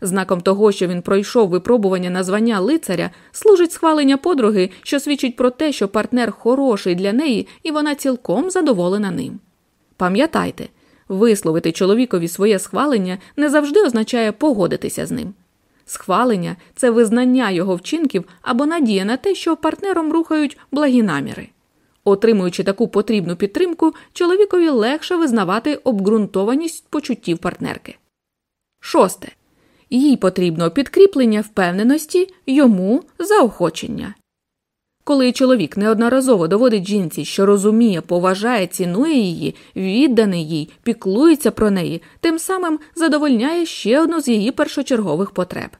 Знаком того, що він пройшов випробування на звання лицаря, служить схвалення подруги, що свідчить про те, що партнер хороший для неї і вона цілком задоволена ним. Пам'ятайте, висловити чоловікові своє схвалення не завжди означає погодитися з ним. Схвалення це визнання його вчинків або надія на те, що партнером рухають благі наміри. Отримуючи таку потрібну підтримку, чоловікові легше визнавати обґрунтованість почуттів партнерки. Шосте. Їй потрібно підкріплення впевненості, йому заохочення. Коли чоловік неодноразово доводить жінці, що розуміє, поважає, цінує її, відданий їй, піклується про неї, тим самим задовольняє ще одну з її першочергових потреб.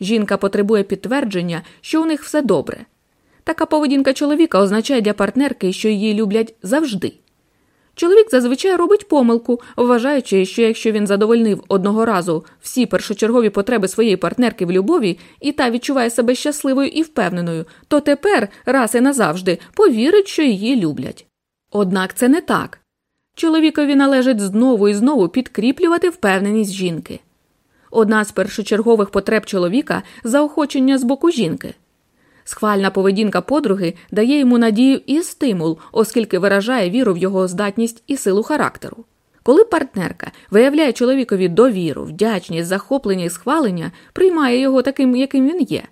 Жінка потребує підтвердження, що у них все добре. Така поведінка чоловіка означає для партнерки, що її люблять завжди. Чоловік зазвичай робить помилку, вважаючи, що якщо він задовольнив одного разу всі першочергові потреби своєї партнерки в любові, і та відчуває себе щасливою і впевненою, то тепер, раз і назавжди, повірить, що її люблять. Однак це не так. Чоловікові належить знову і знову підкріплювати впевненість жінки. Одна з першочергових потреб чоловіка заохочення з боку жінки. Схвальна поведінка подруги дає йому надію і стимул, оскільки виражає віру в його здатність і силу характеру. Коли партнерка виявляє чоловікові довіру, вдячність, захоплення і схвалення, приймає його таким, яким він є.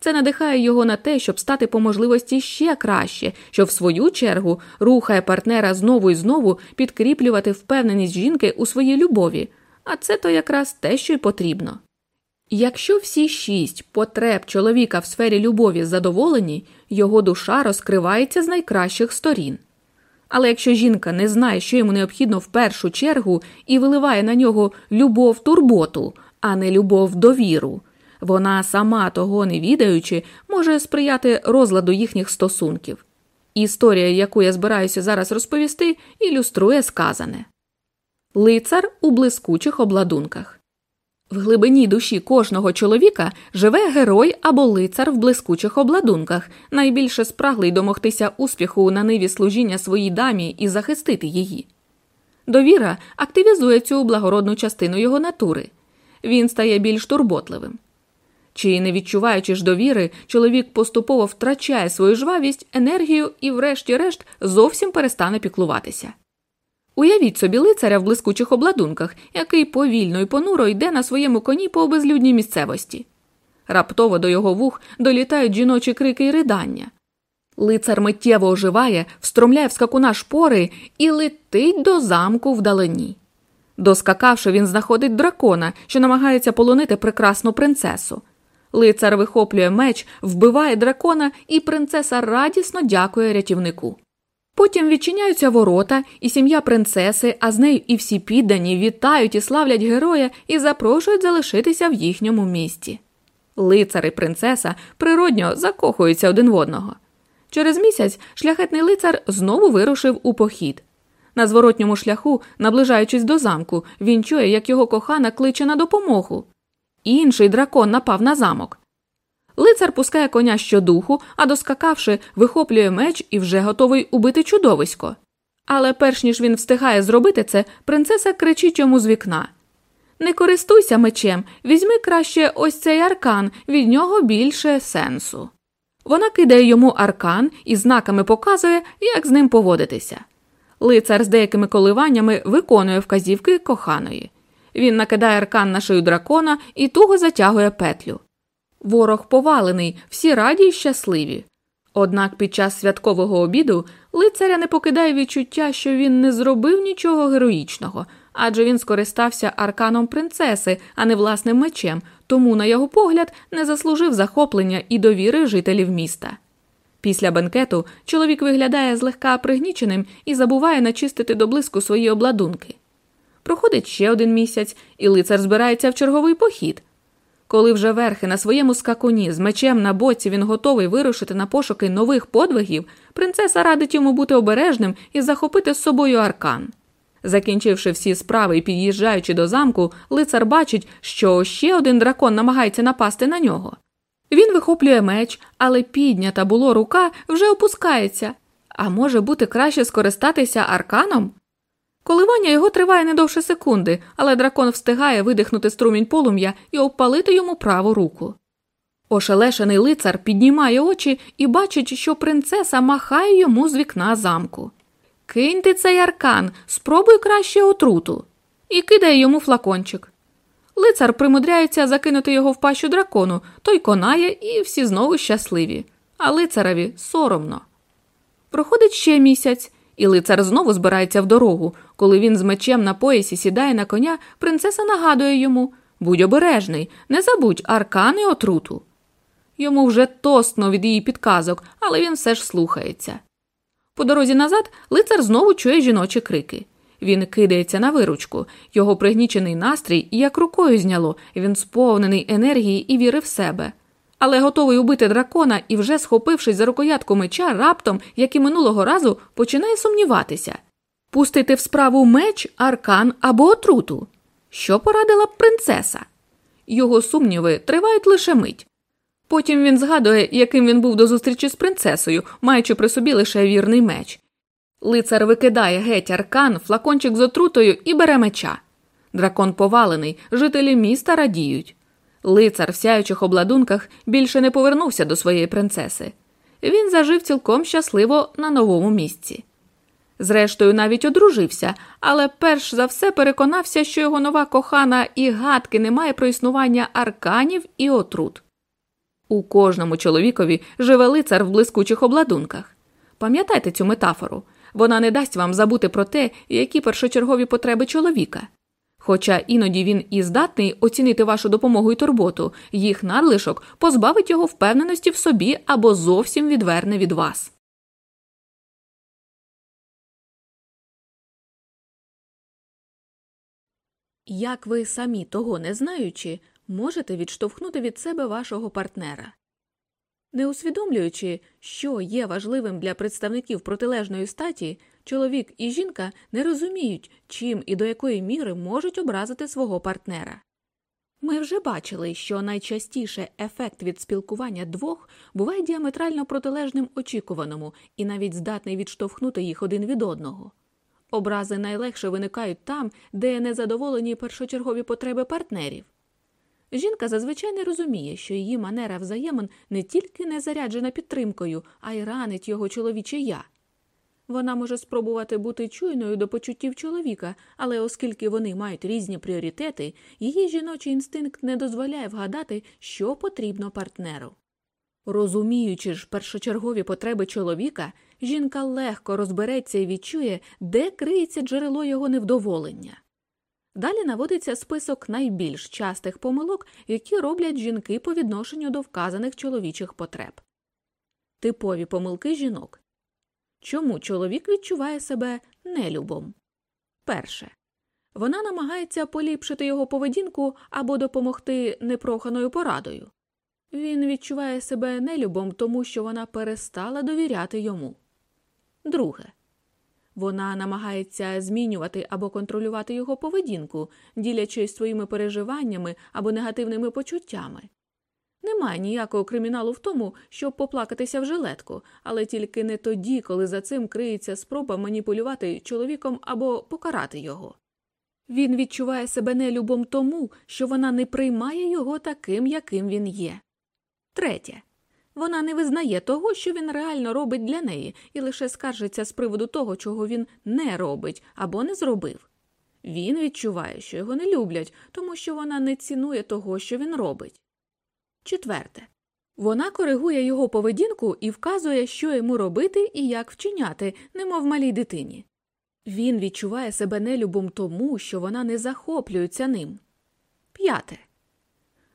Це надихає його на те, щоб стати по можливості ще краще, що в свою чергу рухає партнера знову і знову підкріплювати впевненість жінки у своїй любові, а це то якраз те, що й потрібно. Якщо всі шість потреб чоловіка в сфері любові задоволені, його душа розкривається з найкращих сторін. Але якщо жінка не знає, що йому необхідно в першу чергу, і виливає на нього любов турботу, а не любов довіру, вона сама того не відаючи, може сприяти розладу їхніх стосунків. Історія, яку я збираюся зараз розповісти, ілюструє сказане Лицар у блискучих обладунках. В глибині душі кожного чоловіка живе герой або лицар в блискучих обладунках, найбільше спраглий домогтися успіху на ниві служіння своїй дамі і захистити її. Довіра активізує цю благородну частину його натури, він стає більш турботливим. Чи не відчуваючи ж довіри, чоловік поступово втрачає свою жвавість, енергію і, врешті-решт, зовсім перестане піклуватися. Уявіть собі лицаря в блискучих обладунках, який повільно і понуро йде на своєму коні по безлюдній місцевості. Раптово до його вух долітають жіночі крики й ридання. Лицар миттєво оживає, встромляє в скакуна шпори і летить до замку вдалині. Доскакавши, він знаходить дракона, що намагається полонити прекрасну принцесу. Лицар вихоплює меч, вбиває дракона, і принцеса радісно дякує рятівнику. Потім відчиняються ворота, і сім'я принцеси, а з нею і всі піддані вітають і славлять героя і запрошують залишитися в їхньому місті. Лицар і принцеса природньо закохуються один в одного. Через місяць шляхетний лицар знову вирушив у похід. На зворотньому шляху, наближаючись до замку, він чує, як його кохана кличе на допомогу. Інший дракон напав на замок. Лицар пускає коня щодуху, а доскакавши, вихоплює меч і вже готовий убити чудовисько. Але перш ніж він встигає зробити це, принцеса кричить йому з вікна Не користуйся мечем, візьми краще ось цей аркан, від нього більше сенсу. Вона кидає йому аркан і знаками показує, як з ним поводитися. Лицар з деякими коливаннями виконує вказівки коханої. Він накидає аркан на шию дракона і туго затягує петлю. Ворог повалений, всі раді й щасливі. Однак під час святкового обіду лицаря не покидає відчуття, що він не зробив нічого героїчного, адже він скористався арканом принцеси, а не власним мечем, тому, на його погляд, не заслужив захоплення і довіри жителів міста. Після бенкету чоловік виглядає злегка пригніченим і забуває начистити до блиску свої обладунки. Проходить ще один місяць, і лицар збирається в черговий похід. Коли вже верхи на своєму скакуні з мечем на боці він готовий вирушити на пошуки нових подвигів, принцеса радить йому бути обережним і захопити з собою аркан. Закінчивши всі справи і під'їжджаючи до замку, лицар бачить, що ще один дракон намагається напасти на нього. Він вихоплює меч, але піднята було рука вже опускається. А може бути краще скористатися арканом? Коливання його триває не довше секунди, але дракон встигає видихнути струмінь полум'я і обпалити йому праву руку. Ошелешений лицар піднімає очі і бачить, що принцеса махає йому з вікна замку. Киньте цей аркан, спробуй краще отруту. І кидає йому флакончик. Лицар примудряється закинути його в пащу дракону, той конає, і всі знову щасливі. А лицарові соромно. Проходить ще місяць, і лицар знову збирається в дорогу. Коли він з мечем на поясі сідає на коня, принцеса нагадує йому будь обережний, не забудь аркан і отруту. Йому вже тосно від її підказок, але він все ж слухається. По дорозі назад лицар знову чує жіночі крики. Він кидається на виручку, його пригнічений настрій як рукою зняло, він сповнений енергії і віри в себе. Але готовий убити дракона і, вже схопившись за рукоятку меча, раптом, як і минулого разу, починає сумніватися пустити в справу меч, аркан або отруту. Що порадила б принцеса? Його сумніви тривають лише мить. Потім він згадує, яким він був до зустрічі з принцесою, маючи при собі лише вірний меч. Лицар викидає геть аркан, флакончик з отрутою і бере меча. Дракон повалений, жителі міста радіють. Лицар в сяючих обладунках більше не повернувся до своєї принцеси. Він зажив цілком щасливо на новому місці. Зрештою, навіть одружився, але перш за все переконався, що його нова кохана і гадки не має про існування арканів і отрут. У кожному чоловікові живе лицар в блискучих обладунках. Пам'ятайте цю метафору вона не дасть вам забути про те, які першочергові потреби чоловіка. Хоча іноді він і здатний оцінити вашу допомогу і турботу, їх надлишок позбавить його впевненості в собі або зовсім відверне від вас. Як ви самі того не знаючи, можете відштовхнути від себе вашого партнера. Не усвідомлюючи, що є важливим для представників протилежної статі, чоловік і жінка не розуміють, чим і до якої міри можуть образити свого партнера. Ми вже бачили, що найчастіше ефект від спілкування двох буває діаметрально протилежним очікуваному і навіть здатний відштовхнути їх один від одного. Образи найлегше виникають там, де незадоволені першочергові потреби партнерів. Жінка зазвичай не розуміє, що її манера взаємин не тільки не заряджена підтримкою, а й ранить його чоловіче я. Вона може спробувати бути чуйною до почуттів чоловіка, але оскільки вони мають різні пріоритети, її жіночий інстинкт не дозволяє вгадати, що потрібно партнеру. Розуміючи ж першочергові потреби чоловіка, жінка легко розбереться і відчує, де криється джерело його невдоволення. Далі наводиться список найбільш частих помилок, які роблять жінки по відношенню до вказаних чоловічих потреб. Типові помилки жінок. Чому чоловік відчуває себе нелюбом? Перше. Вона намагається поліпшити його поведінку або допомогти непроханою порадою. Він відчуває себе нелюбом, тому що вона перестала довіряти йому. Друге. Вона намагається змінювати або контролювати його поведінку, ділячись своїми переживаннями або негативними почуттями. Немає ніякого криміналу в тому, щоб поплакатися в жилетку, але тільки не тоді, коли за цим криється спроба маніпулювати чоловіком або покарати його. Він відчуває себе нелюбом тому, що вона не приймає його таким, яким він є. Третє. Вона не визнає того, що він реально робить для неї, і лише скаржиться з приводу того, чого він не робить або не зробив. Він відчуває, що його не люблять, тому що вона не цінує того, що він робить. Четверте. Вона коригує його поведінку і вказує, що йому робити і як вчиняти, немов малій дитині. Він відчуває себе нелюбом тому, що вона не захоплюється ним. П'яте.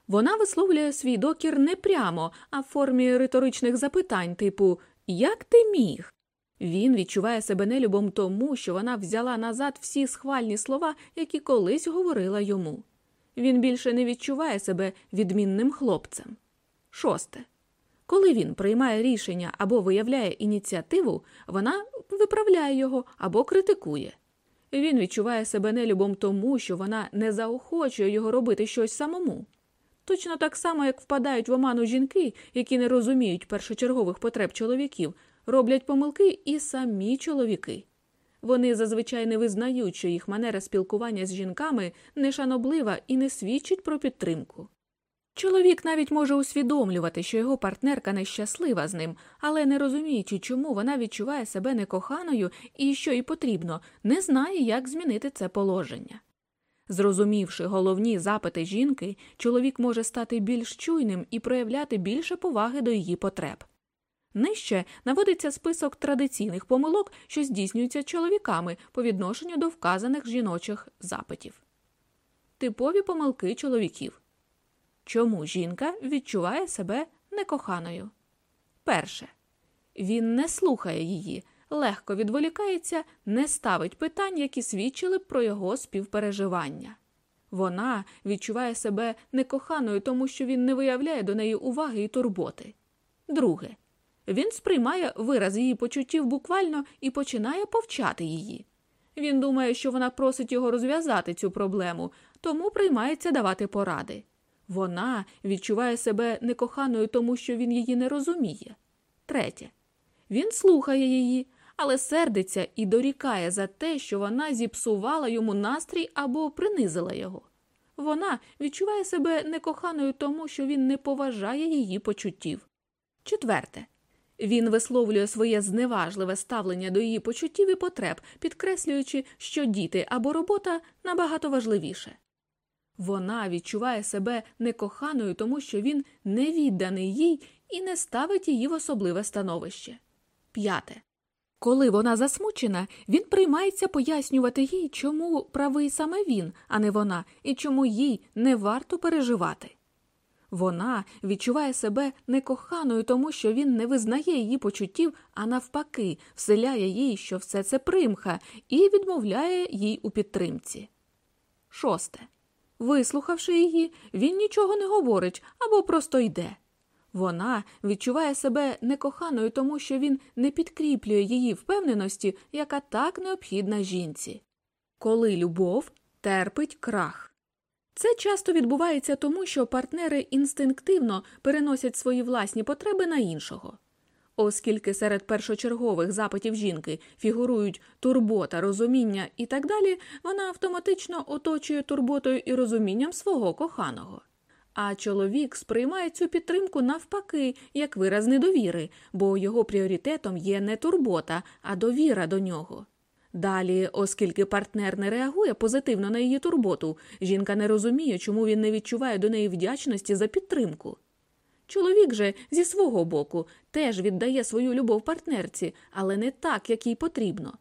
Вона висловлює свій докір не прямо, а в формі риторичних запитань, типу Як ти міг? Він відчуває себе нелюбом тому, що вона взяла назад всі схвальні слова, які колись говорила йому. Він більше не відчуває себе відмінним хлопцем. Шосте. Коли він приймає рішення або виявляє ініціативу, вона виправляє його або критикує. Він відчуває себе нелюбом тому, що вона не заохочує його робити щось самому. Точно так само, як впадають в оману жінки, які не розуміють першочергових потреб чоловіків, роблять помилки і самі чоловіки. Вони зазвичай не визнають, що їх манера спілкування з жінками нешаноблива і не свідчить про підтримку. Чоловік навіть може усвідомлювати, що його партнерка нещаслива з ним, але не розуміючи, чому вона відчуває себе некоханою і що їй потрібно, не знає, як змінити це положення. Зрозумівши головні запити жінки, чоловік може стати більш чуйним і проявляти більше поваги до її потреб. Нижче наводиться список традиційних помилок, що здійснюються чоловіками по відношенню до вказаних жіночих запитів. Типові помилки чоловіків. Чому жінка відчуває себе некоханою? Перше. Він не слухає її, легко відволікається, не ставить питань, які свідчили б про його співпереживання. Вона відчуває себе некоханою, тому що він не виявляє до неї уваги і турботи. Друге. Він сприймає вираз її почуттів буквально і починає повчати її. Він думає, що вона просить його розв'язати цю проблему, тому приймається давати поради. Вона відчуває себе некоханою, тому що він її не розуміє. Третє. Він слухає її, але сердиться і дорікає за те, що вона зіпсувала йому настрій або принизила його. Вона відчуває себе некоханою, тому що він не поважає її почуттів. Четверте. Він висловлює своє зневажливе ставлення до її почуттів і потреб, підкреслюючи, що діти або робота набагато важливіше. Вона відчуває себе некоханою, тому що він не відданий їй і не ставить її в особливе становище. П'яте. Коли вона засмучена, він приймається пояснювати їй, чому правий саме він, а не вона, і чому їй не варто переживати. Вона відчуває себе некоханою, тому що він не визнає її почуттів, а навпаки, вселяє їй, що все це примха, і відмовляє їй у підтримці. Шосте. Вислухавши її, він нічого не говорить або просто йде. Вона відчуває себе некоханою, тому що він не підкріплює її впевненості, яка так необхідна жінці. Коли любов терпить крах. Це часто відбувається тому, що партнери інстинктивно переносять свої власні потреби на іншого. Оскільки серед першочергових запитів жінки фігурують турбота, розуміння і так далі, вона автоматично оточує турботою і розумінням свого коханого. А чоловік сприймає цю підтримку навпаки, як вираз недовіри, бо його пріоритетом є не турбота, а довіра до нього. Далі, оскільки партнер не реагує позитивно на її турботу, жінка не розуміє, чому він не відчуває до неї вдячності за підтримку. Чоловік же зі свого боку теж віддає свою любов партнерці, але не так, як їй потрібно.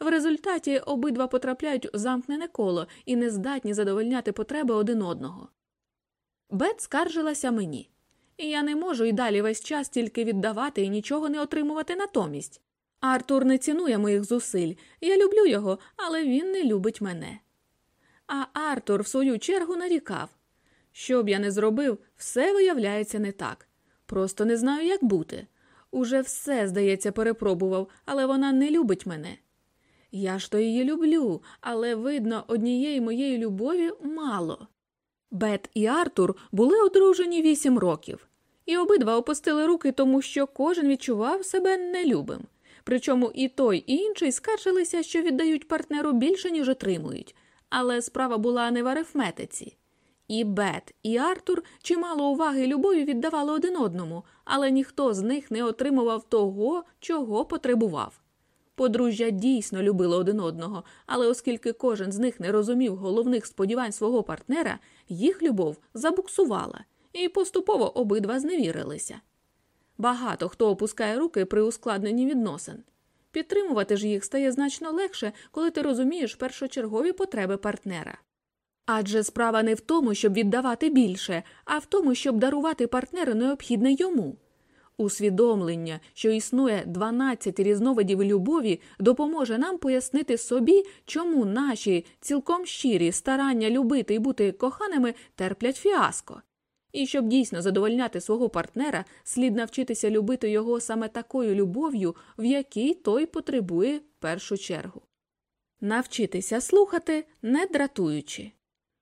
В результаті обидва потрапляють у замкнене коло і не здатні задовольняти потреби один одного. Бет скаржилася мені, і я не можу й далі весь час тільки віддавати і нічого не отримувати натомість. Артур не цінує моїх зусиль, я люблю його, але він не любить мене. А Артур, в свою чергу, нарікав що б я не зробив, все виявляється не так. Просто не знаю, як бути. Уже все, здається, перепробував, але вона не любить мене. Я ж то її люблю, але, видно, однієї моєї любові мало. Бет і Артур були одружені вісім років, і обидва опустили руки, тому що кожен відчував себе нелюбим. Причому і той, і інший скаржилися, що віддають партнеру більше, ніж отримують, але справа була не в арифметиці. І Бет, і Артур чимало уваги любові віддавали один одному, але ніхто з них не отримував того, чого потребував. Подружжя дійсно любило один одного, але оскільки кожен з них не розумів головних сподівань свого партнера, їх любов забуксувала, і поступово обидва зневірилися. Багато хто опускає руки при ускладненні відносин. Підтримувати ж їх стає значно легше, коли ти розумієш першочергові потреби партнера. Адже справа не в тому, щоб віддавати більше, а в тому, щоб дарувати партнеру необхідне йому. Усвідомлення, що існує 12 різновидів любові, допоможе нам пояснити собі, чому наші цілком щирі старання любити і бути коханими терплять фіаско. І щоб дійсно задовольняти свого партнера, слід навчитися любити його саме такою любов'ю, в якій той потребує першу чергу. Навчитися слухати, не дратуючи.